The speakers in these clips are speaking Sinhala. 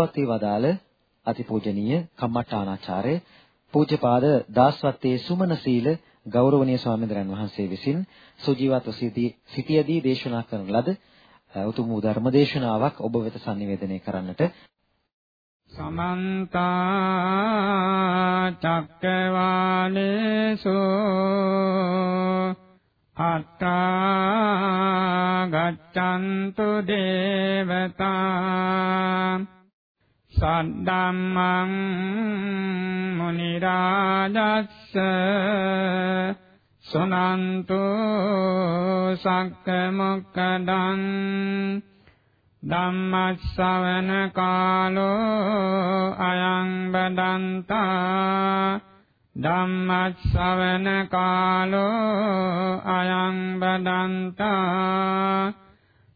අපවත් වී වදාළ අතිපූජනීය කම්මට්ටානාචාර්ය පූජ්‍යපාද දාස්වත්තේ සුමන සීල ගෞරවනීය ස්වාමීන් වහන්සේ විසින් සුජීවත්ව සිටියදී දේශනා කරන ලද උතුම් ධර්ම දේශනාවක් ඔබ වෙත sannivedanaya කරන්නට සමන්ත චක්කවාලේසු අත්තා ගච්ඡන්තු දේවතා සද්දම්මං මුනි රාජස්ස සුනන්තු සක්ක මොක්කදං ධම්මස්සවන කාලෝ අයං බදන්තා ධම්මස්සවන කාලෝ අයං බදන්තා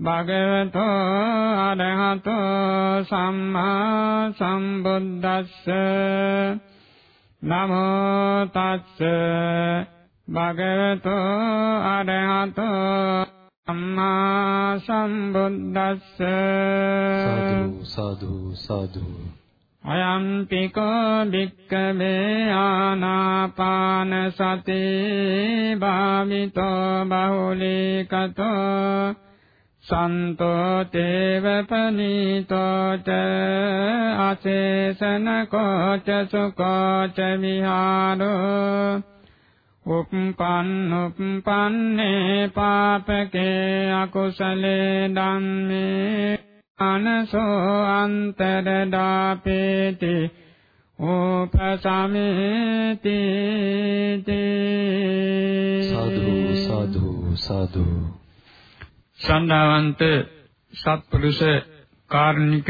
භගවතෝ අරහතෝ සම්මා සම්බුද්දස්ස. නමෝ තස්ස. භගවතෝ අරහතෝ සම්මා සම්බුද්දස්ස. සාදු සාදු සාදු. අයම්පිකෝ භික්කමේ ආනාපාන සති භාවිතෝ බහුලීකතෝ සන්තෝ තේව පනීතෝ ච අසේසන කෝච සුකෝච විහාරෝ උප්පන්න උප්පන්නේ පාපකේ අකුසලේ ධම්මේ අනසෝ අන්තර දාපේති උපසමේති සාදු සාදු සාදු. සන්දාවන්ත සත්පුරුෂ කාර්ණික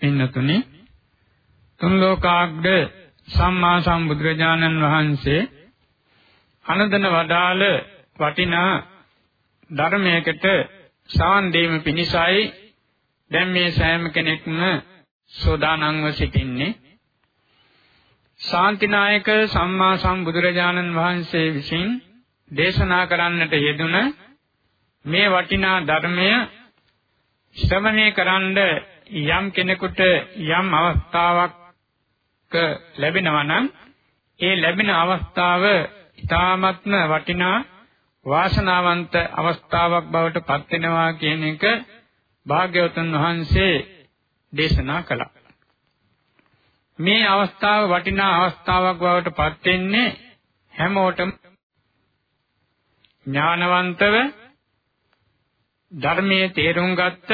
පින්නතුනි තුන් ලෝකාග්‍ර සම්මා සම්බුදුරජාණන් වහන්සේ අනදන වදාළ වටිනා ධර්මයකට සාන් දීම පිණිසයි දැන් මේ සෑම කෙනෙක්ම සෝදානම්ව සිටින්නේ. ශාන්තිනායක සම්මා සම්බුදුරජාණන් වහන්සේ විසින් දේශනා කරන්නට යෙදුන මේ වටිනා ධර්මය ශ්‍රවණය කරන්ඩ යම් කෙනෙකුට යම් අවස්ථාවක් ලැබෙනවා නම් ඒ ලැබෙන අවස්ථාව ඊ타ත්ම වටිනා වාසනාවන්ත අවස්ථාවක් බවට පත් වෙනවා කියන එක භාග්‍යවතුන් වහන්සේ දේශනා කළා. මේ අවස්ථාව වටිනා අවස්ථාවක් බවට පත් වෙන්නේ හැමෝටම ඥානවන්තව ධර්මයේ තේරුම් ගත්ත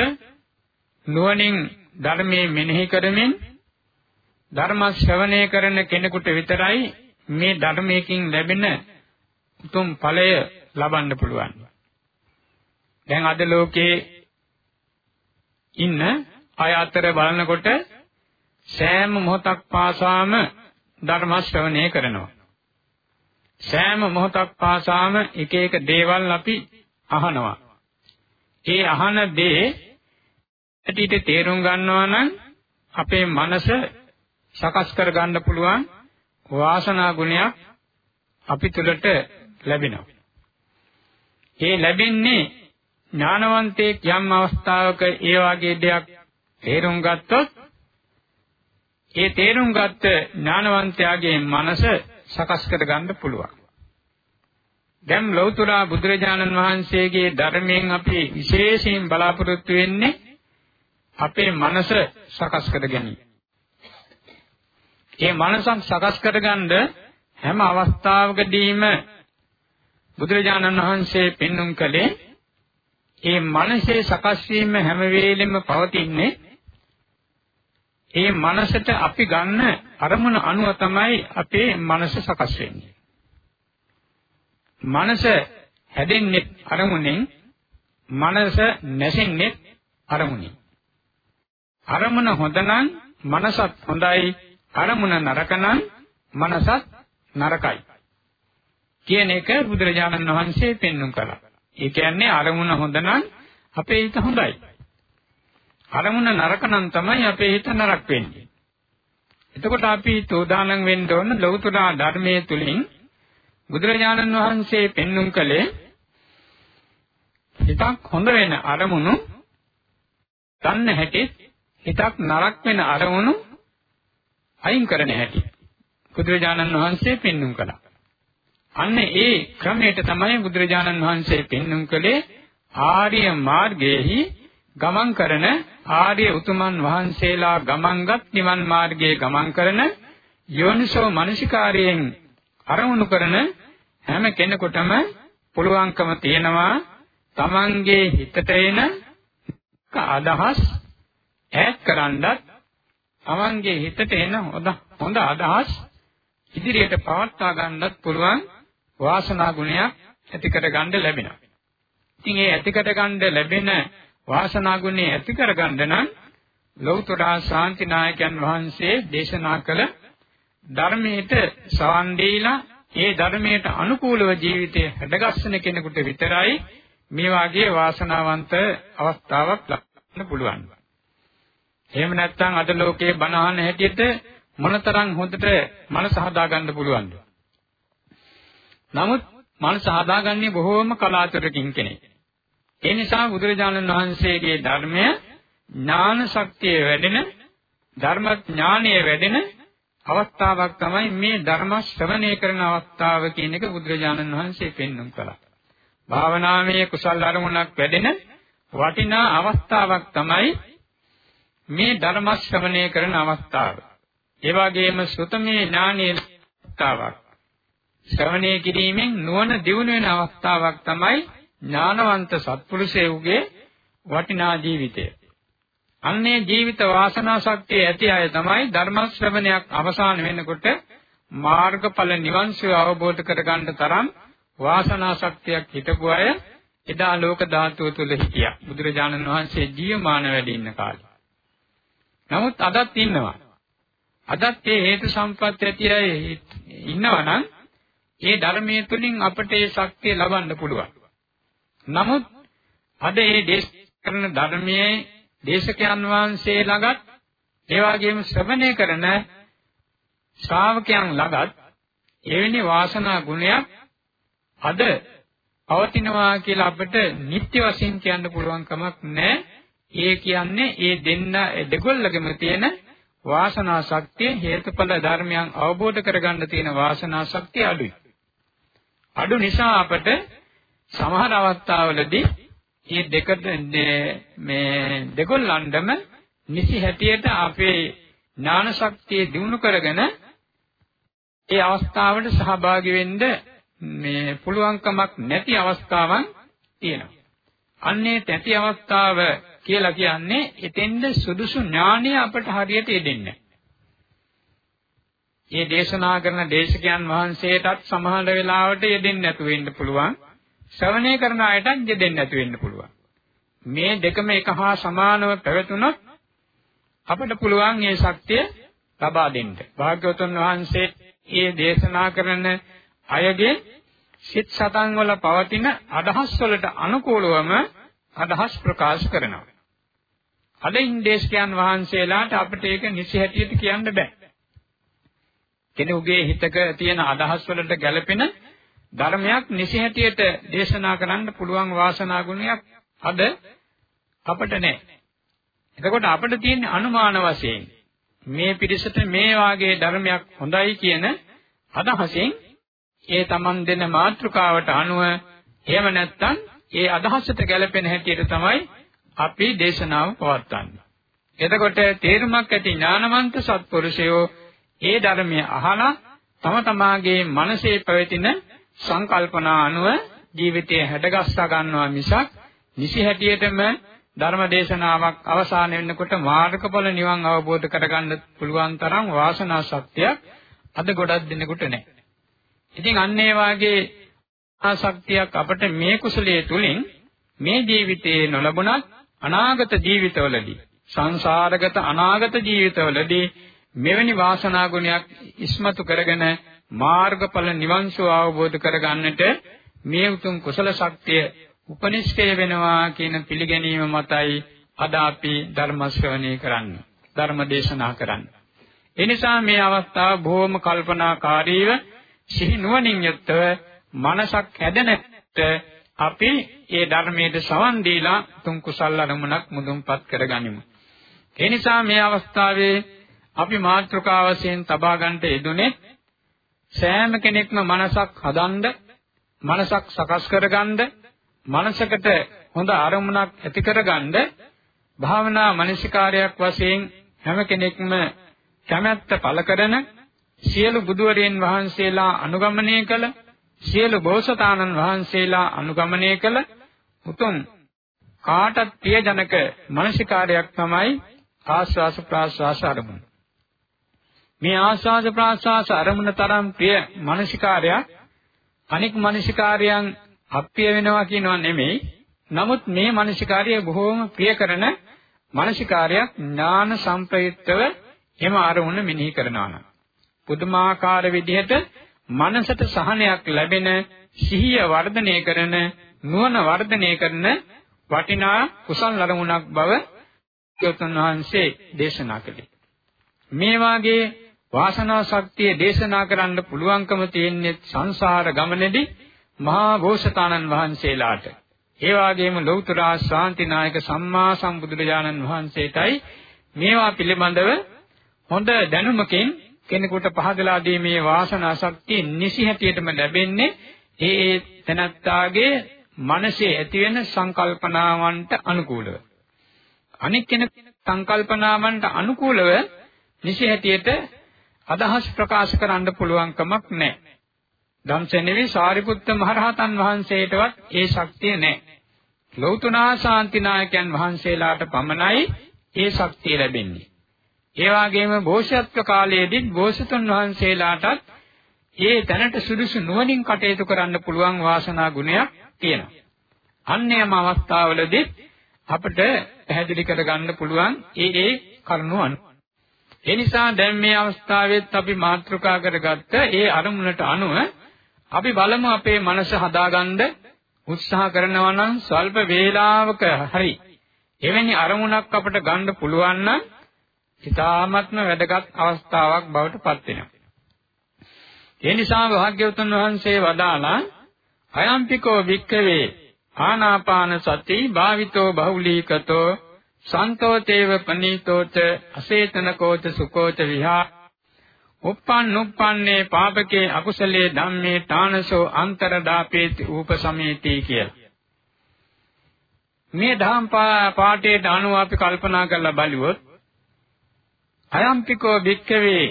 නුවණින් ධර්මයේ මෙනෙහි කරමින් ධර්ම ශ්‍රවණය කරන කෙනෙකුට විතරයි මේ ධර්මයෙන් ලැබෙන උතුම් ඵලය ලබන්න පුළුවන්. දැන් අද ලෝකේ ඉන්න අය අතර බලනකොට සෑම මොහොතක් පාසාම ධර්ම ශ්‍රවණය කරනවා. සෑම මොහොතක් පාසාම එක එක දේවල් අපි අහනවා. ඒ අහන දේ ඇටිට තේරුම් ගන්නවා නම් අපේ මනස සකස් කර ගන්න පුළුවන් වාසනා ගුණයක් අපි තුළට ලැබෙනවා. ඒ ලැබෙන්නේ ඥානවන්තයෙක් යම් අවස්ථාවක ඒ වගේ දෙයක් තේරුම් ගත්තොත් ඒ තේරුම් ගත්ත ඥානවන්තයාගේ මනස සකස් කර ගන්න පුළුවන්. දැන් ලෞතර බුදුරජාණන් වහන්සේගේ ධර්මයෙන් අපි විශේෂයෙන් බලාපොරොත්තු වෙන්නේ අපේ මනස සකස් කර ගැනීම. ඒ මනසක් සකස් කරගන්න හැම අවස්ථාවකදීම බුදුරජාණන් වහන්සේ පෙන්눔 කළේ ඒ මනසේ සකස් වීම හැම වෙලෙම පවතින්නේ ඒ මනසට අපි ගන්න අරමුණ අනුව තමයි අපේ මනස සකස් වෙන්නේ. මනස හැදෙන්නේ අරමුණෙන් මනස නැසෙන්නේ අරමුණෙන්. අරමුණ හොඳ නම් මනසත් හොඳයි අරමුණ නරක නම් මනසත් නරකයි. කියන එක බුදුරජාණන් වහන්සේ පෙන්눔 කළා. ඒ කියන්නේ අරමුණ හොඳ නම් අපේ හිත හොඳයි. අරමුණ නරක නම් තමයි අපේ හිත නරක වෙන්නේ. එතකොට අපි තෝදානම් වෙන්න ඕන ලෞතර ධර්මයේ තුලින් බුදුරජාණන් වහන්සේ පෙන්눔 කළේ හිතක් හොඳ වෙන අරමුණු ගන්න හැටි හිතක් නරක වෙන අරමුණු අයින් කරන හැටි බුදුරජාණන් වහන්සේ පෙන්눔 කළා. අන්න ඒ ක්‍රමයට තමයි බුදුරජාණන් වහන්සේ පෙන්눔 කළේ ආර්ය මාර්ගයේහි ගමන් කරන ආර්ය උතුමන් වහන්සේලා ගමන්ගත් නිවන් මාර්ගයේ ගමන් කරන යෝනිසෝ මනසිකාරයෙන් අරමුණු කරන හැම කෙනෙකුටම පුළුවන්කම තියෙනවා තමන්ගේ හිතට එන අදහස් ඈත් කරන්නත් තමන්ගේ හිතට එන හොඳ අදහස් ඉදිරියට පවත්වා ගන්නත් පුළුවන් වාසනා ගුණයක් ඇති කර ගන්න ලැබෙනවා. ඉතින් ඒ ඇති කර ගන්න ලැබෙන වාසනා ගුණය ඇති කර ගන්න නම් ලෞතර ශාන්තිනායකයන් වහන්සේ දේශනා කළ ධර්මයට සවන් දීලා ඒ ධර්මයට අනුකූලව ජීවිතය හැඩගස්සන කෙනෙකුට විතරයි මේ වාගේ වාසනාවන්ත අවස්ථාවක් ලබන්න පුළුවන්. එහෙම නැත්නම් අද ලෝකයේ බණහන හැටියට මොනතරම් හොඳට මනස හදාගන්න පුළුවන්ද? නමුත් මනස හදාගන්නේ බොහෝම කලාතුරකින් කෙනෙක්. ඒ නිසා බුදුරජාණන් වහන්සේගේ ධර්මය ඥාන ශක්තිය වැඩෙන ධර්ම ඥානය වැඩෙන අවස්ථාවක් තමයි මේ ධර්ම ශ්‍රවණය කරන අවස්ථාව කියන එක බුදුරජාණන් වහන්සේ පෙන්වුම් කළා. භාවනාමය කුසල් අරමුණක් වැඩෙන වටිනා අවස්ථාවක් තමයි මේ ධර්ම ශ්‍රවණය කරන අවස්ථාව. ඒ වගේම සුතමේ ඥානීය අවස්ථාවක්. ශ්‍රවණය කිරීමෙන් නුවණ දියුණු වෙන අවස්ථාවක් තමයි ඥානවන්ත සත්පුරුෂයෙකුගේ වටිනා ජීවිතය. අන්නේ ජීවිත වාසනා ශක්තිය ඇති අය තමයි ධර්ම ශ්‍රවණයක් අවසන් වෙනකොට මාර්ගඵල නිවන් සුව අවබෝධ කරගන්න තරම් වාසනා ශක්තියක් හිටපු අය එදා ලෝක ධාතුව තුල හිටියා. බුදුරජාණන් වහන්සේ ජීවමාන වැඩ ඉන්න කාලේ. නමුත් අදත් ඉන්නවා. අදත් මේ හේතු සම්පත් ඇති අය ඉන්නවා නම් ඒ ධර්මයේ තුලින් අපට ඒ ශක්තිය ලබන්න පුළුවන්. නමුත් අද මේ දේශ කරන ධර්මයේ දේශකයන් වහන්සේ ළඟත් ඒ වගේම ශ්‍රවණය කරන ශ්‍රාවකයන් ළඟත් එවැනි වාසනා ගුණයක් අද පවතිනවා කියලා අපිට නිත්‍ය වශයෙන් කියන්න පුළුවන් කමක් නැහැ. ඒ කියන්නේ ඒ දෙන්න දෙගොල්ලගෙම තියෙන වාසනා ශක්තිය හේතුඵල ධර්මයන් අවබෝධ කරගන්න තියෙන වාසනා ශක්තිය අඩුයි. අඩු නිසා අපට සමහර අවස්ථාවලදී මේ දෙකට මේ දෙගොල්ලන්ටම නිසි හැටියට අපේ ඥාන ශක්තිය දිනු කරගෙන ඒ අවස්ථාවට සහභාගී වෙන්න මේ පුළුවන්කමක් නැති අවස්ථාවන් තියෙනවා. අන්නේ තැති අවස්ථාව කියලා කියන්නේ එතෙන්ද සුදුසු ඥානය අපට හරියට එදෙන්නේ මේ දේශනා කරන දේශකයන් වහන්සේටත් සමහර වෙලාවට යෙදෙන්නේ නැතු වෙන්න පුළුවන්. ශ්‍රවණය කරන අයටත් යෙදෙන්නේ නැතු වෙන්න පුළුවන්. මේ දෙකම එක හා සමානව පැවතුනොත් අපට පුළුවන් මේ ශක්තිය ලබා දෙන්න. භාග්‍යවතුන් වහන්සේ මේ දේශනා කරන අයගේ සිත් සතන් වල පවතින අදහස් වලට අනුකූලවම අදහස් ප්‍රකාශ කරනවා. අද ඉන්දේශකයන් වහන්සේලාට අපිට ඒක නිසි හැටියට කියන්න බෑ. කෙනෙකුගේ හිතක තියෙන අදහස් වලට ගැළපෙන ධර්මයක් නිසි හැටියට දේශනා කරන්න පුළුවන් වාසනා ගුණයක් අද අපිට නැහැ. එතකොට අපිට තියෙන අනුමාන වශයෙන් මේ පිරිසට මේ වාගේ ධර්මයක් හොඳයි කියන අදහසෙන් ඒ Taman දෙන මාතෘකාවට අනුව එහෙම නැත්නම් ඒ අදහසට ගැලපෙන හැටියට තමයි අපි දේශනාව පවත්වන්නේ. එතකොට තේරුමක් ඇති ඥානවන්ත සත්පුරුෂයෝ ඒ ධර්මය අහලා තම තමාගේ මනසේ පැවතින සංකල්පනා අනුව ජීවිතය හැඩගස්සා ගන්නවා මිසක් නිසි හැටියටම ධර්ම දේශනාවක් අවසන් වෙනකොට මාර්ගඵල නිවන් අවබෝධ කරගන්න පුළුවන් තරම් වාසනා ශක්තියක් අද ගොඩක් දෙනෙකුට නැහැ. ඉතින් අන්න ඒ වාගේ ආශක්තියක් අපට මේ කුසලයේ තුලින් මේ ජීවිතයේ නොලබුණත් අනාගත ජීවිතවලදී සංසාරගත අනාගත ජීවිතවලදී මෙවැනි වාසනා ගුණයක් ඉස්මතු කරගෙන මාර්ගඵල නිවන් සුව අවබෝධ කරගන්නට මේ උතුම් කුසල ශක්තිය උපනිෂ්ඨය වෙනවා කියන පිළිගැනීම මතයි අද අපි ධර්ම ශ්‍රවණය කරන්නේ ධර්ම දේශනා කරන්නේ ඒ නිසා මේ අවස්ථාව බොහොම කල්පනාකාරීව සිහි නුවණින් යුක්තව මනසක් හැදෙනට අපි ඒ ධර්මයේ සවන් දීලා තුන් කුසල් අරමුණක් මුදුන්පත් කරගනිමු. ඒ නිසා මේ අවස්ථාවේ අපි මාත්‍රකාව වශයෙන් තබා ගන්නට යෙදුනේ සෑම කෙනෙක්ම මනසක් හදන්න, මනසක් සකස් කරගන්න, මනසකට හොඳ අරමුණක් ඇති කරගන්න භාවනා මනසිකාරයක් වශයෙන් හැම කෙනෙක්ම කැමැත්ත පළ කරන සියලු බුදුවරයන් වහන්සේලා අනුගමනය කළ සියලු බෝසතාණන් වහන්සේලා අනුගමනය කළ උතුම් කාටත් ප්‍රියජනක මානසිකාරයක් තමයි ආස්වාස ප්‍රාස්වාස අරමුණ. මේ ආස්වාස ප්‍රාස්වාස අරමුණ තරම් ප්‍රිය මානසිකාරයක් අනික් මානසිකාරයන් අප්‍රිය වෙනවා කියනවා නෙමෙයි. නමුත් මේ මානසිකාරය බොහෝම ප්‍රිය කරන මානසිකාරයක් ඥාන සම්ප්‍රයුක්තව එම අරමුණ මෙනෙහි කරනවා නම් පුදුමාකාර විදිහට මනසට සහනයක් ලැබෙන සිහිය වර්ධනය කරන නුවණ වර්ධනය කරන වටිනා කුසල් අරමුණක් බව යොතුන් වහන්සේ දේශනා කළේ. මේ වාගේ වාසනා ශක්තිය දේශනා කරන්න පුළුවන්කම තියෙන්නේ සංසාර ගමනේදී මහා බෝසතාණන් වහන්සේලාට. ඒ වගේම ලෞතර ශාන්තිනායක සම්මා සම්බුදුරජාණන් වහන්සේටයි මේවා පිළිබඳව හොඳ දැනුමකින් කෙනෙකුට පහදලා දීමේ වාසනා ශක්තිය නිසි හැටියටම ලැබෙන්නේ ඒ ඒ තනත්තාගේ මනසේ ඇතිවෙන සංකල්පනාවන්ට අනුකූලව. අනික් කෙනෙක් සංකල්පනාවන්ට අනුකූලව නිසි හැටියට අදහස් ප්‍රකාශ කරන්න පුළුවන් කමක් නැහැ. ධම්සෙනෙවි සාරිපුත්ත මහරහතන් වහන්සේටවත් ඒ ශක්තිය නැහැ. ලෞතුනා ශාන්තිනායකයන් වහන්සේලාට පමණයි ඒ ශක්තිය ලැබෙන්නේ. ඒ වගේම බෝසත්ත්ව කාලයේදී බෝසතුන් වහන්සේලාටත් ඒ තැනට සුදුසු නුවණින් කටයුතු කරන්න පුළුවන් වාසනා ගුණයක් තියෙනවා. අන්නේම අවස්ථාවලදී අපිට පැහැදිලි කරගන්න පුළුවන් ඒ ඒ කරුණු අනුව. ඒ නිසා දැන් මේ අවස්ථාවෙත් අපි මාතෘකා කරගත්ත ඒ අරමුණට අනුව අපි බලමු අපේ මනස හදාගන්න උත්සාහ කරනවා නම් ස්වල්ප වේලාවක හරි එවැනි අරමුණක් අපිට ගන්න පුළුවන් නම් ඉතාමත්ම වැදගත් අවස්ථාවක් බවට පත් වෙනවා. ඒ නිසා භාග්‍යවතුන් වහන්සේ වදාලා අයම්පිකෝ වික්කවේ ආනාපාන සති භාවිතෝ බහුලීකතෝ සන්තෝතේව පනීතෝච අසේතනකෝච සුකෝච විහා උප්පන් නුප්පන්නේ පාපකේ අකුසලේ ධම්මේ තානසෝ අන්තරදාපේති ූපසමේති කියලා. මේ ධම් පාඨයට අනුව අපි කල්පනා කරලා බලුවොත් අයම්පිකෝ භික්ඛවේ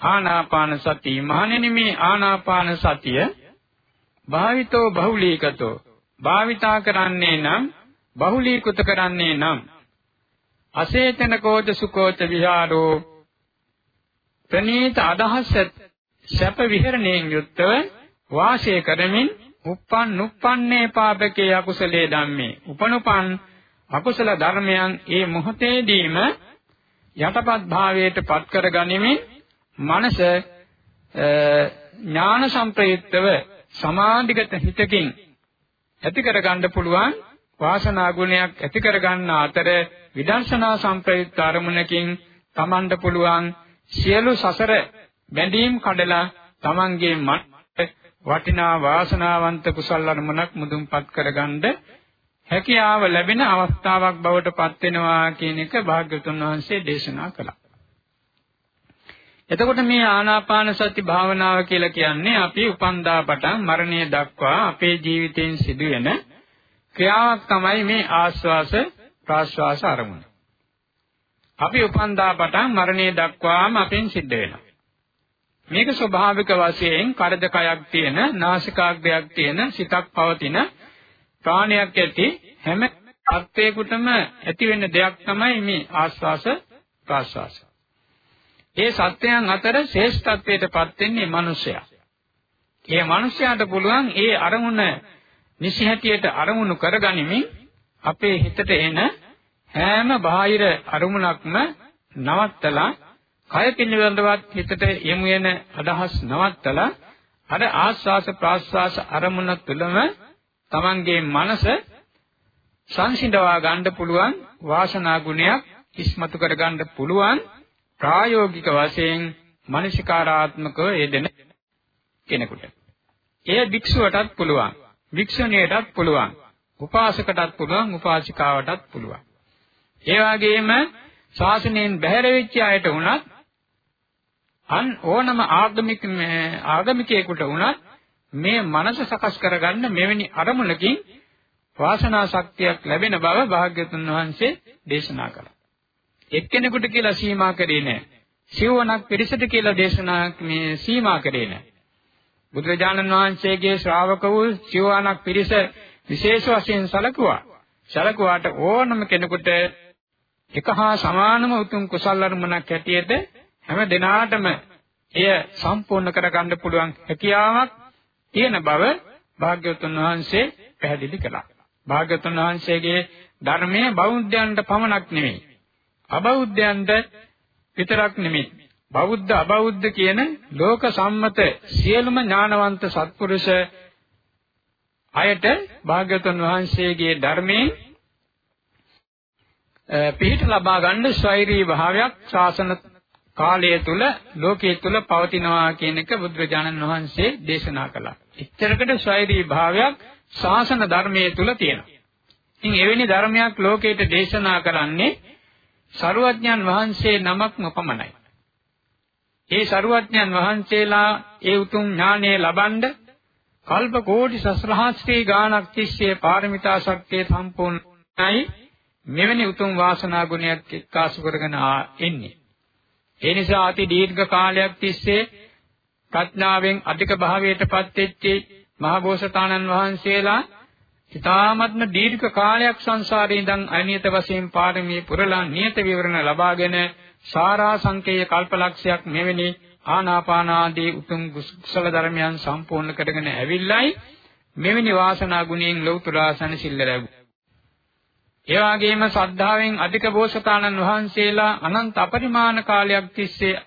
ආනාපාන සති මහණෙනි මේ ආනාපාන සතිය භාවිතෝ බහුලීකතෝ භාවිතා කරන්නේ නම් බහුලීකృత කරන්නේ නම් අසේතන කෝච සුකෝච විහාරෝ. ප්‍රනීත අදහස් සැප විහරණයෙන් යුක්තව වාසය කරමින් උප්පන් නුප්පන්නේ පාපකේ අකුසලේ ධම්මේ. උපනුපන් අකුසල ධර්මයන් ඒ මොහොතේදීම යටපත් භාවයට පත් කර ගනිමින් මනස ඥාන සංප්‍රයුක්තව සමාධිගත හිතකින් ඇති කර ගන්න පුළුවන් වාසනා ගුණයක් ඇති කර ගන්න අතර විදර්ශනා සංප්‍රයුක්ත අරමුණකින් තමන්ට පුළුවන් සියලු සසර බැඳීම් කඩලා තමන්ගේ මනස වටිනා වාසනාවන්ත කුසල අරමුණක් මුදුන්පත් කරගන්න හැකියාව ලැබෙන අවස්ථාවක් බවට පත් වෙනවා කියන එක භාග්‍යතුන් වහන්සේ දේශනා කළා. එතකොට මේ ආනාපාන සති භාවනාව කියලා කියන්නේ අපි උපන්දා පටන් මරණය දක්වා අපේ ජීවිතයෙන් සිදුවෙන ක්‍රියාවක් තමයි මේ ආස්වාස ප්‍රාස්වාස අරමුණ. අපි උපන්දා පටන් මරණය දක්වාම අපෙන් සිද්ධ වෙනවා. මේක ස්වභාවික වශයෙන් කරදකයක් තියෙන, නාසිකාග්‍රයක් තියෙන, සිතක් පවතින ප්‍රාණයක් ඇති හැම සත්වයකටම ඇති වෙන දෙයක් තමයි මේ ආස්වාස ප්‍රාස්වාස. ඒ සත්‍යයන් අතර ශ්‍රේෂ්ඨත්වයටපත් වෙන්නේ මිනිසයා. ඒ මිනිසයාට පුළුවන් ඒ අරමුණ නිසි හැටියට අරමුණු කරගනිමින් අපේ හිතට එන හැම බාහිර අරමුණක්ම නවත්තලා කය පිළිබඳවත් හිතට යමු වෙන අදහස් නවත්තලා අර ආස්වාස ප්‍රාස්වාස අරමුණ තුළම තමන්ගේ මනස සංසිඳවා ගන්න පුළුවන් වාසනා ගුණයක් ඉස්මතු කර ගන්න පුළුවන් ප්‍රායෝගික වශයෙන් මනසිකාරාත්මකව යෙදෙන කෙනෙකුට. එය භික්ෂුවටත් පුළුවන්. භික්ෂුණියටත් පුළුවන්. උපාසකටත් පුළුවන්, උපාසිකාවටත් පුළුවන්. ඒ වගේම ශාසනයෙන් බැහැර වෙච්ච අයට වුණත් අන් ඕනම ආගමික ආගමිකයෙකුට වුණත් මේ මනස සකස් කරගන්න මෙවැනි අරමුණකින් වාසනා ශක්තියක් ලැබෙන බව භාග්‍යතුන් වහන්සේ දේශනා කළා. එක්කෙනෙකුට කියලා සීමා කරේ නැහැ. සිවණක් පිරිසට කියලා දේශනා මේ සීමා කරේ නැහැ. බුදුරජාණන් වහන්සේගේ ශ්‍රාවක වූ සිවණක් පිරිස විශේෂ වශයෙන් සැලකුවා. සැලකුවාට ඕනම කෙනෙකුට එක හා සමානම උතුම් කුසල අරමුණක් හැටියට හැම දිනාටම එය සම්පූර්ණ කරගන්න පුළුවන් හැකියාවක් තියෙන බව භාග්‍යවතුන් වහන්සේ පැහැදිලි කළා. භාග්‍යවතුන් වහන්සේගේ ධර්මයේ බෞද්ධයන්ට පමණක් නෙමෙයි. අබෞද්ධයන්ට විතරක් නෙමෙයි. බෞද්ධ අබෞද්ධ කියන ලෝක සම්මත සියලුම ඥානවන්ත සත්පුරුෂ අයට භාග්‍යවතුන් වහන්සේගේ ධර්මයෙන් පිහිට ලබා ගන්න ස්වෛරී භාවයක් ශාසන කාලය තුල ලෝකයේ තුල පවතිනවා කියන එක බුදුරජාණන් වහන්සේ දේශනා කළා. එච්චරකට ස්වෛරී භාවයක් ශාසන ධර්මයේ තුල තියෙනවා. ඉතින් එවැනි ධර්මයක් ලෝකයට දේශනා කරන්නේ සරුවඥන් වහන්සේ නමක්ම පමණයි. ඒ සරුවඥන් වහන්සේලා ඒ උතුම් ඥානය ලබනද කල්ප කෝටි සස්රහස්ත්‍රී ගානක් තිස්සේ පාරමිතා ශක්තිය සම්පූර්ණයි මෙවැනි උතුම් වාසනා ගුණයක් එක්කාසු කරගෙන එන්නේ. ඒ නිසා අති දීර්ඝ කාලයක් තිස්සේ ප්‍රඥාවෙන් අධික භාවයටපත් වෙච්ච මහබෝසතාණන් වහන්සේලා ඊ타ත්ම දීර්ඝ කාලයක් සංසාරේ ඉඳන් අනියත වශයෙන් පාරමී පුරලා නියත විවරණ ලබාගෙන සාරා සංකේය කල්පලක්ෂයක් මෙවැනි ආනාපාන ආදී උතුම් කුසල ධර්මයන් සම්පූර්ණ කරගෙන ඇවිල්ලයි මෙවැනි වාසනා ගුණයෙන් ලෞතර සනසිල්ල ලැබුවා. ඒ වගේම ශ්‍රද්ධාවෙන් අධික බෝසතාණන් වහන්සේලා අනන්ත අපරිමාණ කාලයක් තිස්සේ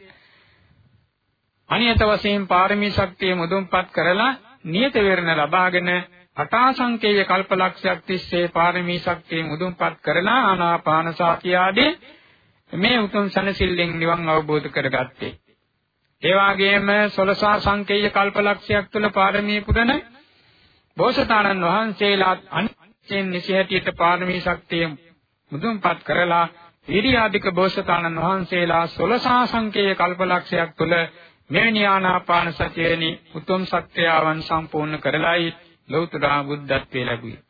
අනියත වශයෙන් පාරමී ශක්තිය මුදුන්පත් කරලා නියත විවරණ ලබාගෙන අටාසංකේය කල්පලක්ෂයක් තිස්සේ පාරමී ශක්තිය මුදුන්පත් කරලා ආනාපාන සතිය ආදී මේ උතුම් සනසිල්ලෙන් නිවන් අවබෝධ කරගත්තේ. ඒ වගේම සොලසා සංකේය කල්පලක්ෂයක් තුළ පාරමී පුරන බෝසතාණන් වහන්සේලාත් අනිත්‍යයෙන් නිසිහැටියට පාරමී ශක්තිය මුදුන්පත් කරලා විරියාධික බෝසතාණන් වහන්සේලා සොලසා සංකේය කල්පලක්ෂයක් තුළ මෙවැනි ආනාපාන සතියෙනි උතුම් සත්‍යාවන් සම්පූර්ණ කරලයි ලෞතර බුද්ධත්වයේ ලැබුවේ.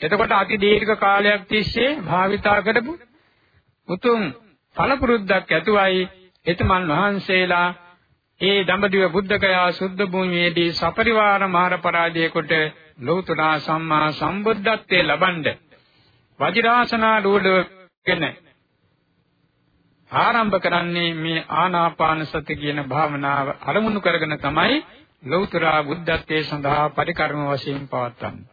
එතකොට අති දීර්ඝ කාලයක් තිස්සේ භාවිතා කරපු උතුම් ඵලපුරුද්දක් ඇතුවයි එතමන් වහන්සේලා ඒ දඹදිව බුද්ධකයා සුද්ධ භූමියේදී සපරිවාර මාර පරාජය කොට ලෞතර සම්මා සම්බුද්ධත්වයේ ලබනද වජිරාසනා රූಢගෙන ආරම්භ කරන්නේ මේ ආනාපාන සති කියන භාවනාව අරමුණු කරගෙන තමයි ලෞතර බුද්ධත්වයේ සඳහා පරිකර්ම වශයෙන් පවත්වන්නේ.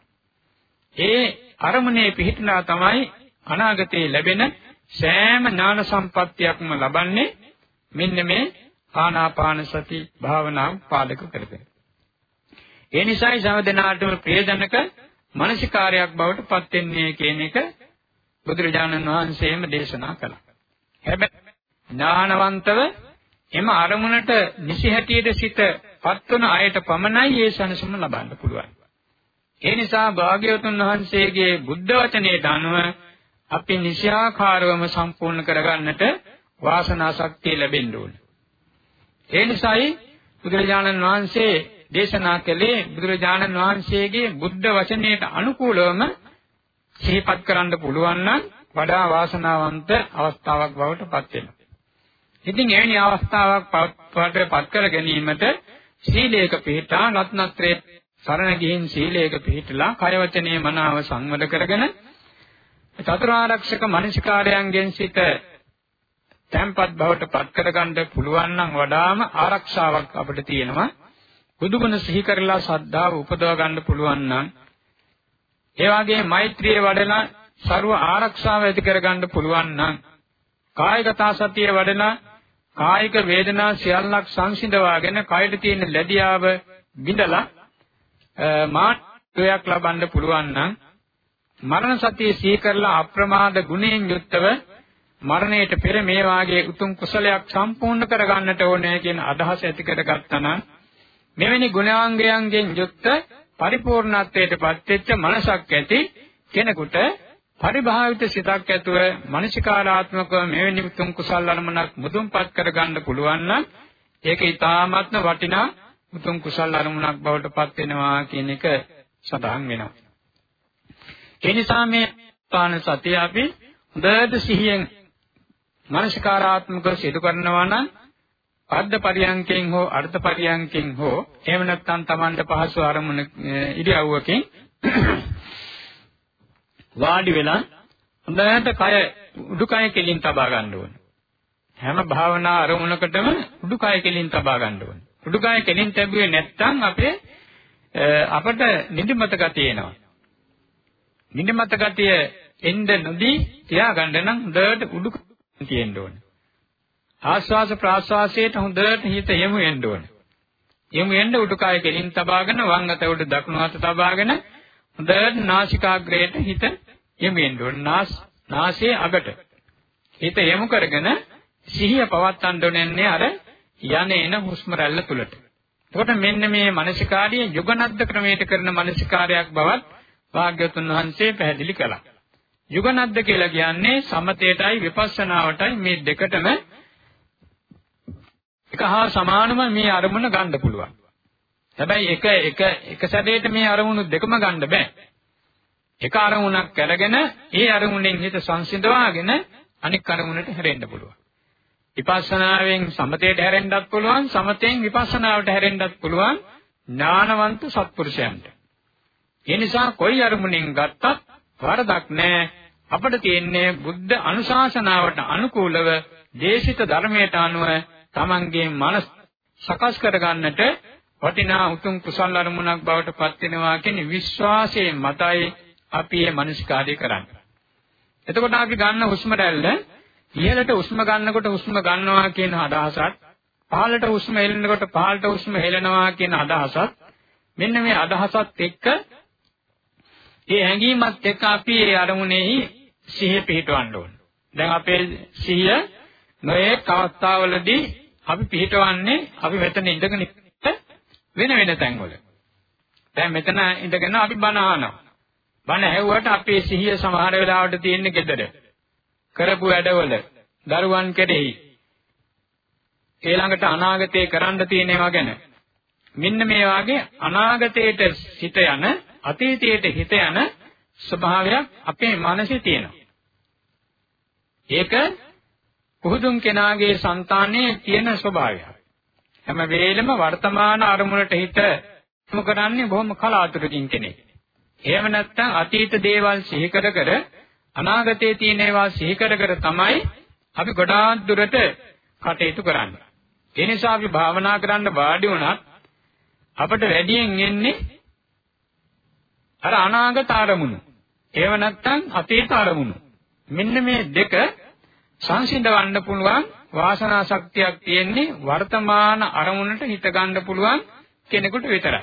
ඒ අරමුණේ පිහිටනා තමයි අනාගතයේ ලැබෙන සෑම ඥාන සම්පත්තියක්ම ලබන්නේ මෙන්න මේ ආනාපාන සති භාවනාව පාදක කරගෙන. ඒ නිසායි සමදනාටම ප්‍රියජනක මානසිකාරයක් බවට පත් වෙන්නේ කියන එක බුදුරජාණන් වහන්සේම දේශනා කළා. හැබැයි ඥානවන්තව එම අරමුණට නිසි හැටියට සිත පත්වන අයට පමණයි ඒ සනසුන ලබන්න පුළුවන්. ඒ නිසා භාග්‍යවතුන් වහන්සේගේ බුද්ධ වචනයට අනුව අපි නිසියාකාරවම සම්පූර්ණ කරගන්නට වාසනා ශක්තිය ලැබෙන්න ඕන. ඒ නිසායි බුදුරජාණන් වහන්සේ දේශනා කළේ බුදුරජාණන් වහන්සේගේ බුද්ධ වචනයට අනුකූලවම සිහිපත් කරන්න පුළුවන් නම් වඩා වාසනාවන්ත අවස්ථාවක් බවට පත් වෙනවා. ඉතින් එවැනි අවස්ථාවක් පත් කර ගැනීමට සීලයක පිහිටා රත්නත්‍රයේ සරණ ගිහින් සීලයක පිහිටලා කය වචනේ මනාව සංවර කරගෙන චතුරාර්යක්ෂක මනසිකාරයන්ගෙන් සිට තැම්පත් බවට පත් කරගන්න පුළුවන් නම් වඩාම ආරක්ෂාවක් අපිට තියෙනවා. බුදුගුණ සිහි කරලා ශ්‍රද්ධාව උපදව ගන්න පුළුවන් නම් ඒ වගේම මෛත්‍රිය වඩලා ਸਰව ආරක්ෂාව ඇති කරගන්න පුළුවන් නම් කායගත සතිය වඩලා කායික වේදනා සියල්ලක් සංසිඳවාගෙන කයට තියෙන ලැබියාව බිඳලා මාර්ගයක් ලබන්න පුළුවන් නම් මරණ සතිය සිහි කරලා අප්‍රමාද ගුණයෙන් යුක්තව මරණයට පෙර මේ වාගේ උතුම් කුසලයක් සම්පූර්ණ කරගන්නට ඕනේ කියන අදහස ඇති කරගත්තා නම් මෙවැනි ගුණාංගයන්ගෙන් යුක්ත පරිපූර්ණත්වයට පත්වෙච්ච මනසක් ඇති කෙනෙකුට පරිභාවිත සිතක් ඇතුව මානසිකාරාත්මකව මෙවැනි උතුම් කුසල අරමුණක් මුදුන්පත් කරගන්න පුළුවන් නම් ඒක ඊ타ත්ම වටිනා උතුම් කුසල අරමුණක් බවට පත් වෙනවා කියන එක සඳහන් වෙනවා. ඒ නිසා මේ පාන සතිය අපි හොඳට සිහියෙන් මානසිකාරාත්මකව සිදු කරනවා නම් පද්ද පරියන්කෙන් හෝ අර්ථ පරියන්කෙන් හෝ එහෙම නැත්නම් Tamanda පහසු අරමුණ ඉරියව්වකින් වාඩි වෙලා හොඳට කය උඩුකය කෙලින් තබා ගන්න ඕනේ. හැම භාවනා අරමුණකටම උඩුකය කෙලින් තබා ගන්න ඕනේ. උඩුකය කෙලින් තැබුවේ නැත්නම් අපේ අපට නිදිමත ගතිය එනවා. නිදිමත ගතිය එන්න නොදී තියාගන්න නම් හොඳට උඩුකය තියෙන්න ඕනේ. ආස්වාස ප්‍රාස්වාසයට හොඳට හිත යමු වෙන්න ඕනේ. යමු වෙන්න උඩුකය කෙලින් තබාගෙන වම් අත උඩ දකුණු අත තබාගෙන හොඳට නාසිකාග්‍රයට හිත යමු වෙන්න ඕනේ. නාස් නාසයේ අගට හිත යමු කරගෙන සිහිය පවත්වන්න ඕනේ අර යන එන හුස්ම රැල්ල තුලට. එතකොට මෙන්න මේ මානසිකාර්යය යුගනද්ද ක්‍රමයට කරන මානසිකාර්යයක් බවත් භාග්‍යවතුන් වහන්සේ පැහැදිලි කළා. යුගනද්ද කියලා කියන්නේ සමතේටයි විපස්සනාවටයි මේ දෙකටම එක හා සමානව මේ අරමුණ ගන්න පුළුවන්. හැබැයි එක එක එක සැදේට මේ අරමුණු දෙකම ගන්න බෑ. එක අරමුණක් අරගෙන ඒ අරමුණෙන් හිත සංසිඳවාගෙන අනික් අරමුණට හැරෙන්න පුළුවන්. විපස්සනාවෙන් සමතේට හැරෙන්නත් පුළුවන් සමතෙන් විපස්සනාවට හැරෙන්නත් පුළුවන් ඥානවන්ත සත්පුරුෂයන්ට. ඒ නිසා කොයි අරමුණෙන් ගත්තත් වරදක් නැහැ. අපිට තියෙන්නේ බුද්ධ අනුශාසනාවට අනුකූලව දේශිත ධර්මයට අනුව තමන්ගේ මනස සකස් කරගන්නට වටිනා උතුම් කුසල අරමුණක් බවට පත් වෙනවා කියන විශ්වාසයේ මතයි අපි මේ මනස්කාරය කරන්නේ. එතකොට අපි ගන්න හුස්ම රැල්ල ඉහළට හුස්ම ගන්නකොට හුස්ම ගන්නවා කියන අදහසත් පහළට හුස්ම හෙලනකොට පහළට හුස්ම හෙලනවා කියන අදහසත් මෙන්න මේ අදහසත් එක්ක මේ හැඟීමත් එක්ක අපි මේ අරමුණෙහි සිහිය පිහිටවන්න ඕන. දැන් අපේ සිහිය නොයෙක් අවස්ථාවලදී අපි පිහිටවන්නේ අපි මෙතන ඉඳගෙන වෙන වෙන තැන්වල. දැන් මෙතන ඉඳගෙන අපි බණ අහනවා. බණ ඇහුවට අපේ සිහිය සමහර වෙලාවට තියෙන්නේ gedara. කරපු වැඩවල දරුවන් කෙරෙහි ඊළඟට අනාගතේ කරන්න තියෙන ඒවා ගැන මෙන්න මේ වාගේ අනාගතයට හිත යන අතීතයට හිත යන ස්වභාවයක් අපේ මනසේ තියෙනවා. ඒක කුහුදුන් කෙනාගේ సంతානයේ තියෙන ස්වභාවයක්. හැම වෙලෙම වර්තමාන අරමුණට හිත යොමු කරන්නේ බොහොම කලාතුරකින් කෙනෙක්. එහෙම නැත්නම් අතීත දේවල් සිහි කර කර අනාගතයේ තියෙන ඒවා සිහි කර කර තමයි අපි ගොඩාක් දුරට කටයුතු කරන්නේ. ඒ නිසා අපි භාවනා කරන්න වාඩි වුණත් අපට වැඩියෙන් එන්නේ අර අනාගත අරමුණු. ඒව නැත්නම් අතීත අරමුණු. මෙන්න මේ දෙක සංසිඳවන්න පුළුවන් වාසනා ශක්තියක් තියෙන්නේ වර්තමාන අරමුණට හිත ගන්න පුළුවන් කෙනෙකුට විතරයි.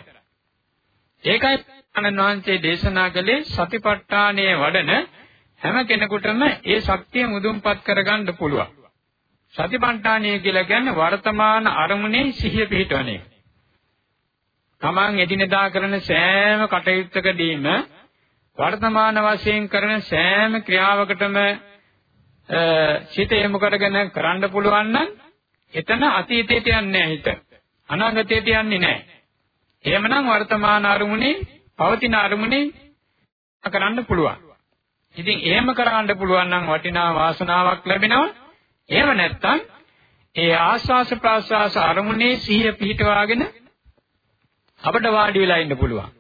ඒකයි අනන්වංශයේ දේශනා කළේ සතිපට්ඨානයේ වඩන හැම කෙනෙකුටම ඒ ශක්තිය මුදුන්පත් කරගන්න පුළුවන්. සතිපට්ඨානය කියලා කියන්නේ වර්තමාන අරමුණේ සිහිය පිහිටවන එක. Taman එදිනෙදා කරන සෑම කටයුත්තකදීම වර්තමාන වශයෙන් කරන සෑම ක්‍රියාවකටම සිත යොමු කරගෙන කරන්න පුළුවන් නම් එතන අතීතයට යන්නේ නැහැ හිත. අනාගතයට යන්නේ නැහැ. එහෙමනම් වර්තමාන අරමුණේ පවතින අරමුණේ කරන්න පුළුවන්. ඉතින් එහෙම කරන්න පුළුවන් නම් වටිනා වාසනාවක් ලැබෙනවා. එහෙම නැත්නම් ඒ ආස්වාස ප්‍රාස්වාස අරමුණේ සිහිය පිහිටවාගෙන අපිට වාඩි වෙලා ඉන්න පුළුවන්.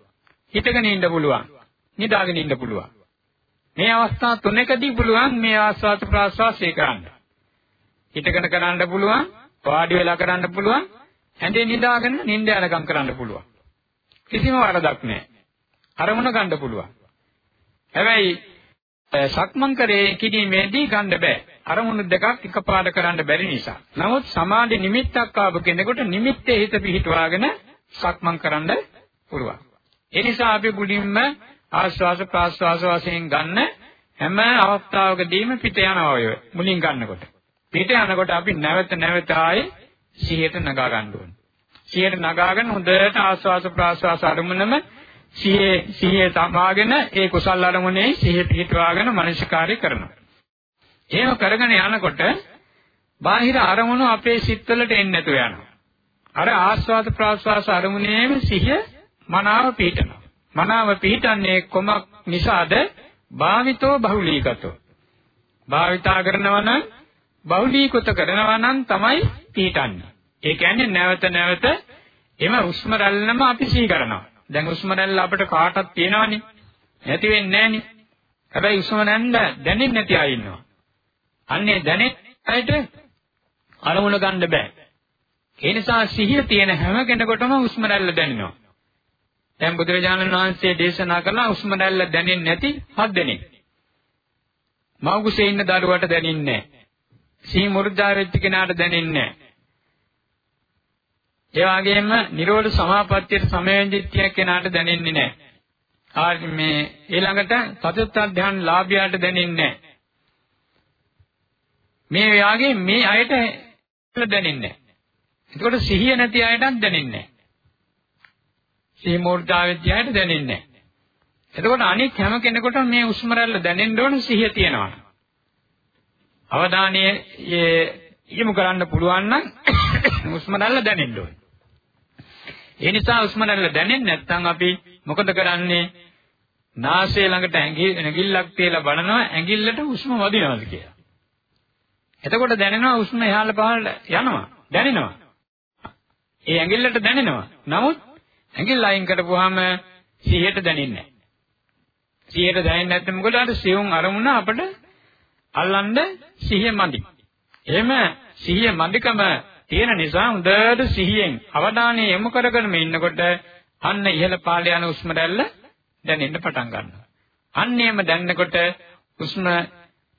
හිතගෙන ඉන්න පුළුවන්. නිදාගෙන ඉන්න පුළුවන්. මේ අවස්ථා තුනකදී පුළුවන් මේ ආස්වාද ප්‍රාස්වාසය කරන්න. හිතගෙන කරන්න පුළුවන්, වාඩි වෙලා කරන්න පුළුවන්, ඇඳේ නිදාගෙන නිින්ද යනකම් කරන්න පුළුවන්. කිසිම වරදක් නැහැ. අරමුණ ගන්න පුළුවන්. හැබැයි සක්මන් කරේ කිරීමේදී ගන්න බෑ. අරමුණු දෙකක් එකපාරට කරන්න බැරි නිසා. නමුත් සමාධි නිමිත්තක් ආපු කෙනෙකුට නිමිත්තේ හිත පිහිටවාගෙන සක්මන් කරන්න පුළුවන්. ඒ නිසා අපි මුලින්ම ආශ්වාස ප්‍රාශ්වාස වශයෙන් ගන්න හැම අවස්ථාවකදීම පිට යනවා ඔය මුලින් ගන්නකොට. පිට යනකොට අපි නැවත නැවත ආයේ සිහියට නගා ගන්න ඕනේ. සිහියට නගාගෙන හොඳට ආශ්වාස ප්‍රාශ්වාස අරමුණම සිහියේ සිහියේ තබාගෙන ඒ කුසල් අරමුණේ සිහිය පිහිටවාගෙන මනසිකාරය කරනවා. එහෙම කරගෙන යනකොට බාහිර අරමුණු අපේ සිත්වලට එන්නේ නැතුව යනවා. අර ආස්වාද ප්‍රාස්වාස අරමුණේම සිහිය මනාව පිහිටනවා. මනාව පිහිටන්නේ කොමක් නිසාද? භාවිතෝ බහුලීගතෝ. භාවිතා කරනවා නම් බහුලීකృత කරනවා නම් තමයි පිහිටන්නේ. ඒ කියන්නේ නැවත නැවත එම උස්ම රැල්ලම අපි සිහි කරනවා. දැන් උස්ම රැල්ල අපිට කාටවත් තියෙනවනේ. නැති වෙන්නේ නැහනේ. හැබැයි උස්ම රැල්ල දැනෙන්නේ නැති අය ඉන්නවා. අන්නේ දැනෙන අයට අරමුණ ගන්න බෑ. ඒ නිසා සිහිය තියෙන හැම කෙනෙකුටම උස්ම රැල්ල දැනෙනවා. දැන් බුදුරජාණන් වහන්සේ දේශනා කළා උස්ම රැල්ල දැනෙන්නේ නැති හත් දෙනෙක්. මව්කුසේ ඉන්න දරුවට දැනෙන්නේ නැහැ. සිහි මුරුද්දා වෙච්ච කෙනාට දැනෙන්නේ නැහැ. ඒ වගේම නිරෝධ සමාපත්තියට සමවැදිච්ච කෙනාට දැනෙන්නේ නැහැ. ආ මේ ඊළඟට සතුත් ධ්‍යාන ලාභියාට දැනෙන්නේ නැහැ. මේ වාගේ මේ අයට දැනෙන්නේ නැහැ. එතකොට සිහිය නැති අයටත් දැනෙන්නේ නැහැ. සිහි මූර්ධාවෙච්ච අයට දැනෙන්නේ නැහැ. එතකොට අනික් හැම කෙනෙකුටම මේ උස්ම රැල්ල දැනෙන්න ඕන සිහිය තියෙනවා. අවධානය යොමු කරන්න පුළුවන් නම් උස්ම රැල්ල දැනෙන්න ඕන. ඒ නිසා උස්ම රැල්ල දැනෙන්නේ නැත්නම් අපි මොකද කරන්නේ? නාසය ළඟට ඇඟිල්ලක් තියලා බලනවා ඇඟිල්ලට උස්ම වදිනවද කියලා. එතකොට දැනෙනවා උෂ්ණ එහාට පහළට යනවා. දැනෙනවා. ඒ ඇඟිල්ලට දැනෙනවා. නමුත් ඇඟිල්ල අයින් කරපුවාම සිහියට දැනෙන්නේ නැහැ. සිහියට දැනෙන්නේ නැත්නම් මොකද අර සියුම් අරමුණ අපිට අල්ලන්න සිහිය මදි. එහෙම සිහිය මදිකම තියෙන නිසා හොඳට සිහියෙන් අවධානය යොමු කරගෙන ඉන්නකොට අන්න ඉහළ පාළේ යන උස්ම රැල්ල දැනෙන්න පටන් ගන්නවා. අන්න එහෙම දැනනකොට උස්ම